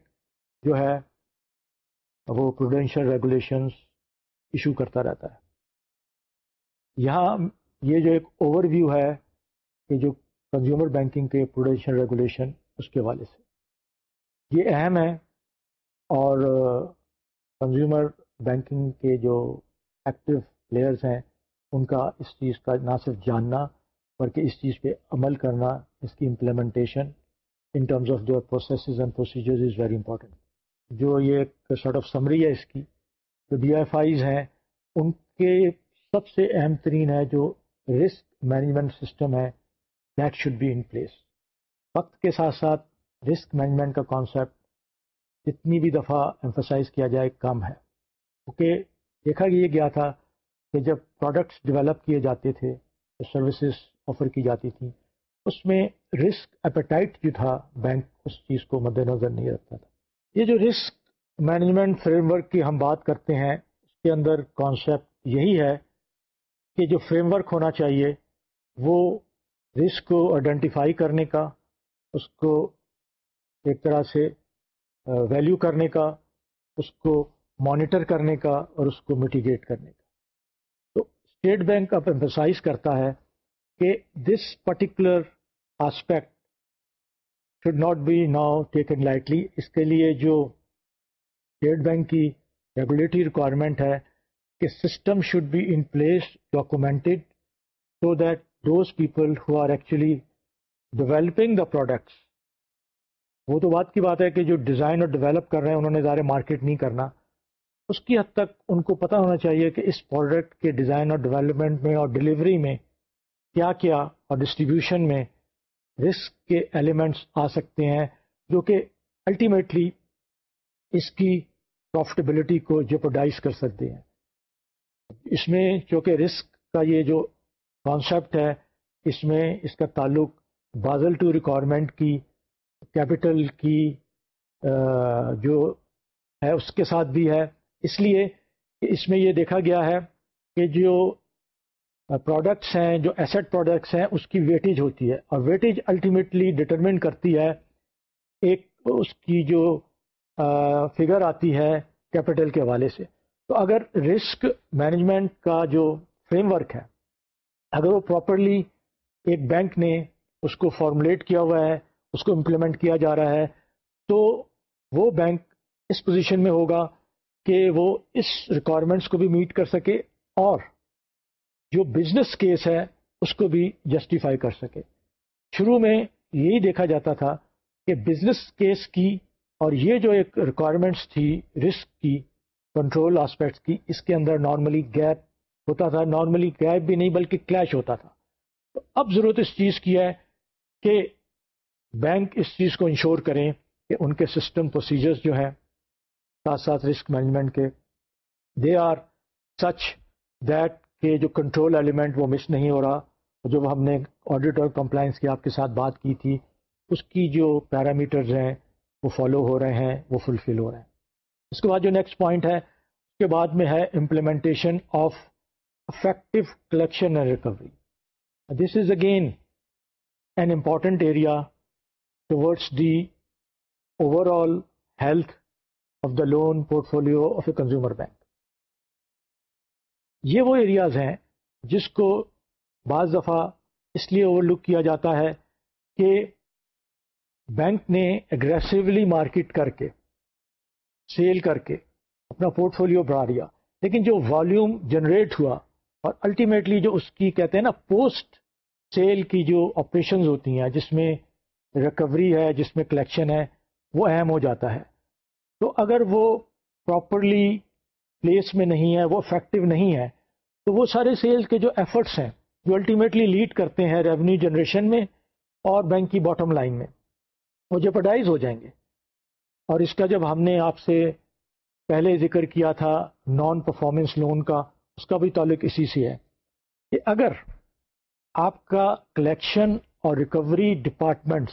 جو ہے، وہ پروڈینشیل ریگولیشنس ایشو کرتا رہتا ہے۔ یہاں یہ جو ایک اوور ویو ہے کہ جو کنزیومر بینکنگ کے پروڈینشیل ریگولیشن اس کے حوالے سے۔ یہ اہم ہے اور کنزیومر بینکنگ کے جو ایکٹیو پلیئرز ہیں، ان کا اس چیز کا نہ صرف جاننا، بلکہ اس چیز پہ عمل کرنا، اس کی implementation in terms of their processes and procedures is very important جو یہ ایک سارٹ آف سمری ہے اس کی، جو ڈی ایف آئیز ہیں، ان کے سب سے اہم ترین ہے جو رسک مینجمنٹ سسٹم ہے that should be in place وقت کے ساتھ ساتھ رسک مینجمنٹ کا کانسیپٹ جتنی بھی دفعہ ایمفسائز کیا جائے کم ہے۔ کیونکہ دیکھا یہ گیا تھا کہ جب پروڈکٹس ڈیولپ کیے جاتے تھے سروسز آفر کی جاتی تھیں، اس میں رسک اپیٹائٹ جو تھا بینک اس چیز کو مد نظر نہیں رکھتا تھا۔ یہ جو رسک مینجمنٹ فریم ورک کی ہم بات کرتے ہیں، اس کے اندر کانسیپٹ یہی ہے کہ جو فریم ورک ہونا چاہیے، وہ رسک کو آئیڈینٹیفائی کرنے کا، اس کو ایک طرح سے ویلیو کرنے کا، اس کو مانیٹر کرنے کا اور اس کو میٹیگیٹ کرنے کا۔ تو اسٹیٹ بینک اب ایمفسائز کرتا ہے کہ this particular aspect should not be now taken lightly اس کے لیے جو اسٹیٹ بینک کی ریگولیٹری ریکوائرمنٹ ہے کہ system should be in place documented so that those people who are actually developing the products وہ تو بات کی بات ہے کہ جو ڈیزائن اور ڈیولپ کر رہے ہیں، انہوں نے زیادہ مارکیٹ نہیں کرنا۔ اس کی حد تک ان کو پتہ ہونا چاہیے کہ اس پروڈکٹ کے ڈیزائن اور ڈیولپمنٹ میں اور ڈلیوری میں کیا کیا اور ڈسٹریبیوشن میں رسک کے ایلیمنٹس آ سکتے ہیں، جو کہ الٹیمیٹلی اس کی پروفٹیبلٹی کو جپوڈائز کر سکتے ہیں۔ اس میں چونکہ رسک کا یہ جو کانسیپٹ ہے، اس میں اس کا تعلق بازل ٹو ریکوائرمنٹ کی کیپٹل کی جو ہے، اس کے ساتھ بھی ہے۔ اس لیے اس میں یہ دیکھا گیا ہے کہ جو پروڈکٹس ہیں، جو ایسٹ پروڈکٹس ہیں، اس کی ویٹیج ہوتی ہے۔ اور ویٹیج الٹیمیٹلی ڈٹرمن کرتی ہے ایک اس کی جو فگر آتی ہے کیپٹل کے حوالے سے۔ تو اگر رسک مینجمنٹ کا جو فریم ورک ہے اگر وہ پراپرلی ایک بینک نے اس کو فارمولیٹ کیا ہوا ہے، اس کو امپلیمنٹ کیا جا رہا ہے، تو وہ بینک اس پوزیشن میں ہوگا کہ وہ اس ریکوائرمنٹس کو بھی میٹ کر سکے اور جو بزنس کیس ہے، اس کو بھی جسٹیفائی کر سکے۔ شروع میں یہی دیکھا جاتا تھا کہ بزنس کیس کی اور یہ جو ایک ریکوائرمنٹس تھی رسک کی کنٹرول آسپیکٹس کی، اس کے اندر نارملی گیپ ہوتا تھا نارملی گیپ بھی نہیں بلکہ کلیش ہوتا تھا۔ تو اب ضرورت اس چیز کی ہے کہ بینک اس چیز کو انشور کریں کہ ان کے سسٹم پروسیجرز جو ہیں، ساتھ ساتھ رسک مینجمنٹ کے دے آر سچ دیٹ کہ جو کنٹرول ایلیمنٹ وہ مس نہیں ہو رہا۔ جو ہم نے آڈیٹ اور کمپلائنس کی آپ کے ساتھ بات کی تھی، اس کی جو پیرامیٹرز ہیں، وہ فالو ہو رہے ہیں، وہ فلفل ہو رہے ہیں۔ اس کے بعد جو نیکسٹ پوائنٹ ہے، اس کے بعد میں ہے implementation of effective collection and recovery this is again an important area towards the overall health of the loan portfolio of a consumer bank یہ وہ ایریاز ہیں جس کو بعض دفعہ اس لیے اوور لک کیا جاتا ہے کہ بینک نے اگریسولی مارکیٹ کر کے سیل کر کے اپنا پورٹ فولیو بڑھا دیا، لیکن جو والیوم جنریٹ ہوا اور الٹیمیٹلی جو اس کی کہتے ہیں نا پوسٹ سیل کی جو آپریشنز ہوتی ہیں، جس میں ریکوری ہے، جس میں کلیکشن ہے، وہ اہم ہو جاتا ہے۔ تو اگر وہ پراپرلی پلیس میں نہیں ہے، وہ افیکٹو نہیں ہے، تو وہ سارے سیلز کے جو ایفرٹس ہیں، جو الٹیمیٹلی لیڈ کرتے ہیں ریونیو جنریشن میں اور بینک کی باٹم لائن میں، وہ جپڈائز ہو جائیں گے۔ اور اس کا جب ہم نے آپ سے پہلے ذکر کیا تھا نان پرفارمنس لون کا اس کا بھی تعلق اسی سے ہے کہ اگر آپ کا کلیکشن اور ریکوری ڈپارٹمنٹس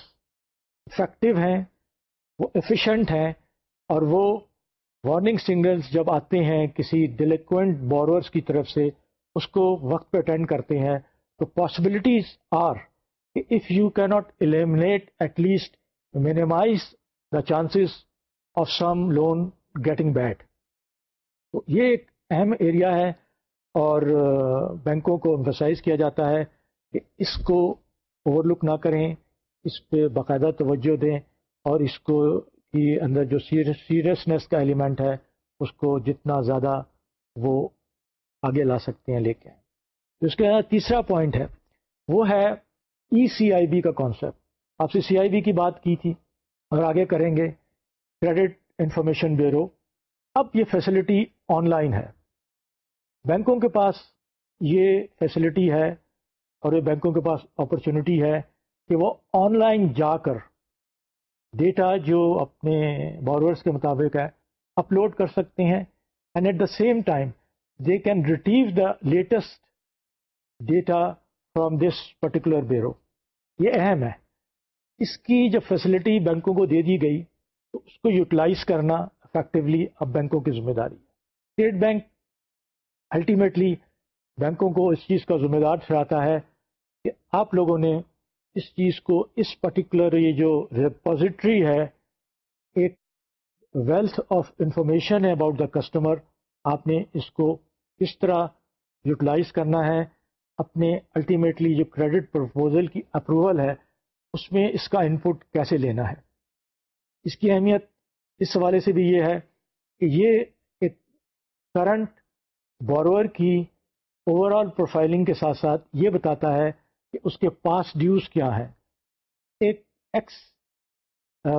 افیکٹو ہیں، وہ ایفیشینٹ ہیں، اور وہ وارننگ سگنلس جب آتے ہیں کسی ڈیلیکوینٹ بورورس کی طرف سے، اس کو وقت پہ اٹینڈ کرتے ہیں، تو پاسبلٹیز آر کہ اف یو کی not eliminate at least minimize the chances of some loan getting bad تو یہ ایک اہم ایریا ہے اور بینکوں کو امفسائز کیا جاتا ہے کہ اس کو اوور لک نہ کریں، اس پہ باقاعدہ توجہ دیں اور اس کو کی اندر جو سیریسنیس کا ایلیمنٹ ہے، اس کو جتنا زیادہ وہ آگے لا سکتے ہیں، لے کے اس کے تیسرا پوائنٹ ہے، وہ ہے ای سی آئی بی کا کانسیپٹ آپ سے سی آئی بی کی بات کی تھی، اور آگے کریں گے کریڈٹ انفارمیشن بیورو اب یہ فیسلٹی آن لائن ہے۔ بینکوں کے پاس یہ فیسلٹی ہے اور یہ بینکوں کے پاس اپرچونٹی ہے کہ وہ آن لائن جا کر ڈیٹا جو اپنے بارورس کے مطابق ہے اپلوڈ کر سکتے ہیں and at the same time they can retrieve the latest data from this particular bureau یہ اہم ہے۔ اس کی جب فیسلٹی بینکوں کو دے دی گئی تو اس کو یوٹیلائز کرنا افیکٹولی اب بینکوں کی ذمہ داری ہے۔ اسٹیٹ بینک الٹیمیٹلی بینکوں کو اس چیز کا ذمہ دار ٹھہراتا ہے کہ آپ لوگوں نے اس چیز کو اس پرٹیکولر یہ جو ریپوزیٹری ہے، ایک ویلتھ آف انفارمیشن ہے اباؤٹ دا کسٹمر آپ نے اس کو کس طرح یوٹیلائز کرنا ہے، اپنے الٹیمیٹلی جو کریڈٹ پرپوزل کی اپروول ہے، اس میں اس کا انپٹ کیسے لینا ہے۔ اس کی اہمیت اس حوالے سے بھی یہ ہے کہ یہ ایک کرنٹ بورور کی اوور آل پروفائلنگ کے ساتھ ساتھ یہ بتاتا ہے کہ اس کے پاس ڈیوز کیا ہے ایک ایکس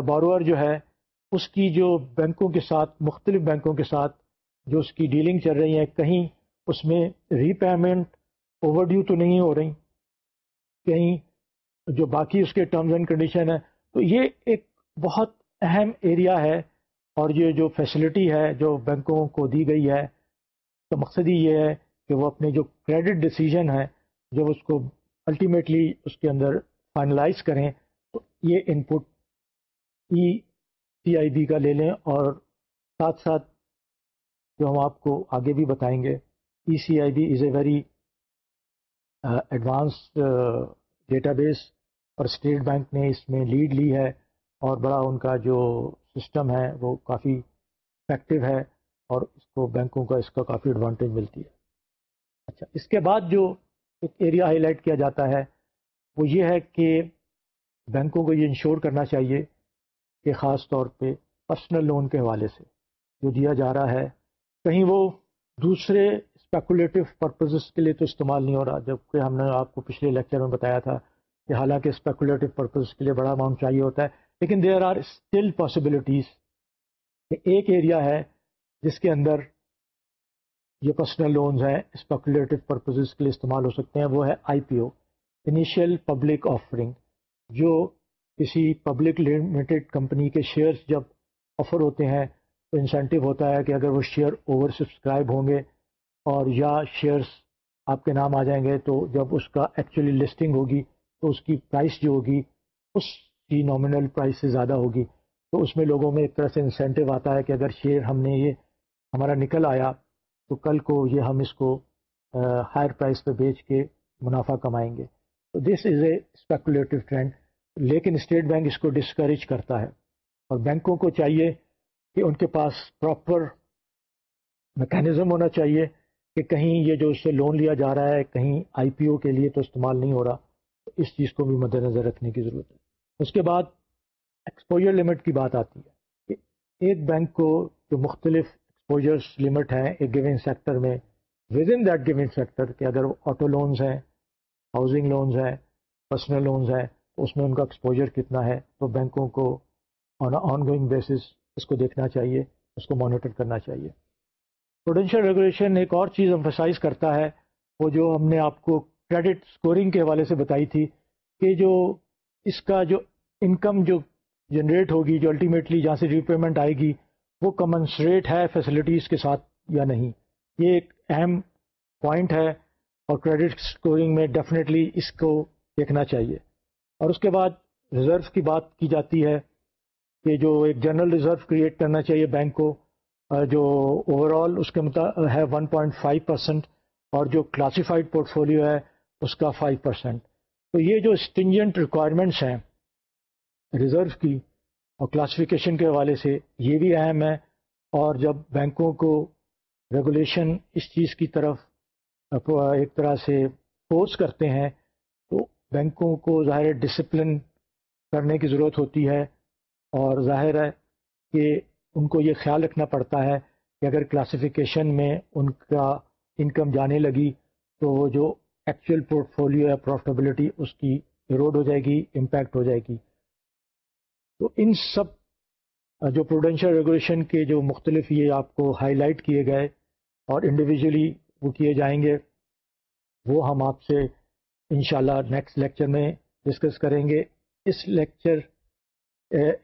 بورور جو ہے، اس کی جو بینکوں کے ساتھ، مختلف بینکوں کے ساتھ جو اس کی ڈیلنگ چل رہی ہے کہیں اس میں ری پیمنٹ اوور ڈیو تو نہیں ہو رہی، کہیں جو باقی اس کے ٹرمز اینڈ کنڈیشن ہے تو یہ ایک بہت اہم ایریا ہے اور یہ جو فیسلٹی ہے، جو بینکوں کو دی گئی ہے تو مقصد ہی یہ ہے کہ وہ اپنے جو کریڈٹ ڈیسیجن ہے، جب اس کو الٹیمیٹلی اس کے اندر فائنلائز کریں، تو یہ ان پٹ ای سی آئی بی کا لے لیں اور ساتھ ساتھ جو ہم آپ کو آگے بھی بتائیں گے E C I B is a very advanced database اور اسٹیٹ بینک نے اس میں لیڈ لی ہے اور بڑا ان کا جو سسٹم ہے وہ کافی افیکٹو ہے۔ اور اس کو بینکوں کا اس کا کافی ایڈوانٹیج ملتی ہے۔ اچھا اس کے بعد جو ایک ایریا ہائی لائٹ کیا جاتا ہے، وہ یہ ہے کہ بینکوں کو یہ انشور کرنا چاہیے کہ خاص طور پہ پرسنل لون کے حوالے سے جو دیا جا رہا ہے، کہیں وہ دوسرے اسپیکولیٹو پرپزز کے لیے تو استعمال نہیں ہو رہا۔ جبکہ ہم نے آپ کو پچھلے لیکچر میں بتایا تھا کہ حالانکہ اسپیکولیٹو پرپز کے لیے بڑا اماؤنٹ چاہیے ہوتا ہے، لیکن دیر آر اسٹل پاسبلٹیز ایک ایریا ہے جس کے اندر یہ پرسنل لونز ہیں اسپیکولیٹو پرپزز کے لیے استعمال ہو سکتے ہیں، وہ ہے I P O initial public offering جو کسی پبلک لمیٹڈ کمپنی کے شیئرز جب آفر ہوتے ہیں، تو انسینٹیو ہوتا ہے کہ اگر وہ شیئر اوور سبسکرائب ہوں گے اور یا شیئرس آپ کے نام آ جائیں گے، تو جب اس کا ایکچولی لسٹنگ ہوگی، تو اس کی پرائس جو ہوگی، اس کی نامنل پرائس سے زیادہ ہوگی۔ تو اس میں لوگوں میں ایک طرح سے انسینٹیو آتا ہے کہ اگر شیئر ہم نے یہ ہمارا نکل آیا تو کل کو یہ ہم اس کو ہائر پرائس پہ بیچ کے منافع کمائیں گے۔ تو this is a speculative trend لیکن اسٹیٹ بینک اس کو ڈسکریج کرتا ہے۔ اور بینکوں کو چاہیے کہ ان کے پاس پراپر میکینزم ہونا چاہیے کہ کہیں یہ جو اس سے لون لیا جا رہا ہے، کہیں آئی پی او کے لیے تو استعمال نہیں ہو رہا۔ اس چیز کو بھی مد نظر رکھنے کی ضرورت ہے۔ اس کے بعد ایکسپوجر لمٹ کی بات آتی ہے کہ ایک بینک کو جو مختلف ایکسپوجرس لمٹ ہیں ایک گیون سیکٹر میں within that given sector کہ اگر آٹو لونز ہیں ہاؤسنگ لونز ہیں پرسنل لونز ہیں، تو اس میں ان کا ایکسپوجر کتنا ہے؟ تو بینکوں کو آن آن گوئنگ بیسس اس کو دیکھنا چاہیے، اس کو مانیٹر کرنا چاہیے۔ پروڈینشیل ریگولیشن ایک اور چیز امفسائز کرتا ہے، وہ جو ہم نے آپ کو کریڈٹ اسکورنگ کے حوالے سے بتائی تھی، کہ جو اس کا جو انکم جو جنریٹ ہوگی، جو الٹیمیٹلی جہاں سے ری پیمنٹ آئے گی وہ کمنسریٹ ہے فیسلٹیز کے ساتھ یا نہیں. یہ ایک اہم پوائنٹ ہے اور کریڈٹ اسکورنگ میں ڈیفینیٹلی اس کو دیکھنا چاہیے. اور اس کے بعد ریزرو کی بات کی جاتی ہے کہ جو ایک جنرل ریزرو کریٹ کرنا چاہیے بینک کو جو اوور آل اس کے مطابق ہے ون پوائنٹ فائیو پرسینٹ اور جو کلاسیفائڈ پورٹ فولیو ہے اس کا فائیو پرسینٹ تو یہ جو اسٹنجنٹ ریکوائرمنٹس ہیں ریزرو کی اور کلاسیفیکیشن کے حوالے سے یہ بھی اہم ہے۔ اور جب بینکوں کو ریگولیشن اس چیز کی طرف، ایک طرح سے فورس کرتے ہیں، تو بینکوں کو ظاہر ڈسپلن کرنے کی ضرورت ہوتی ہے۔ اور ظاہر ہے کہ ان کو یہ خیال رکھنا پڑتا ہے کہ اگر کلاسیفیکیشن میں ان کا انکم جانے لگی، تو وہ جو ایکچوئل پورٹ فولیو ہے پروفٹیبلٹی اس کی ایروڈ ہو جائے گی امپیکٹ ہو جائے گی۔ تو ان سب جو پروڈینشیل ریگولیشن کے جو مختلف یہ آپ کو ہائی لائٹ کیے گئے اور انڈیویجولی وہ کیے جائیں گے، وہ ہم آپ سے انشاءاللہ شاء نیکسٹ لیکچر میں ڈسکس کریں گے. اس لیکچر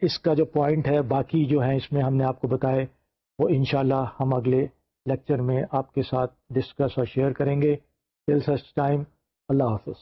اس کا جو پوائنٹ ہے، باقی جو ہیں اس میں ہم نے آپ کو بتائے، وہ انشاءاللہ ہم اگلے لیکچر میں آپ کے ساتھ ڈسکس اور شیئر کریں گے. ٹل سچ ٹائم اللہ حافظ.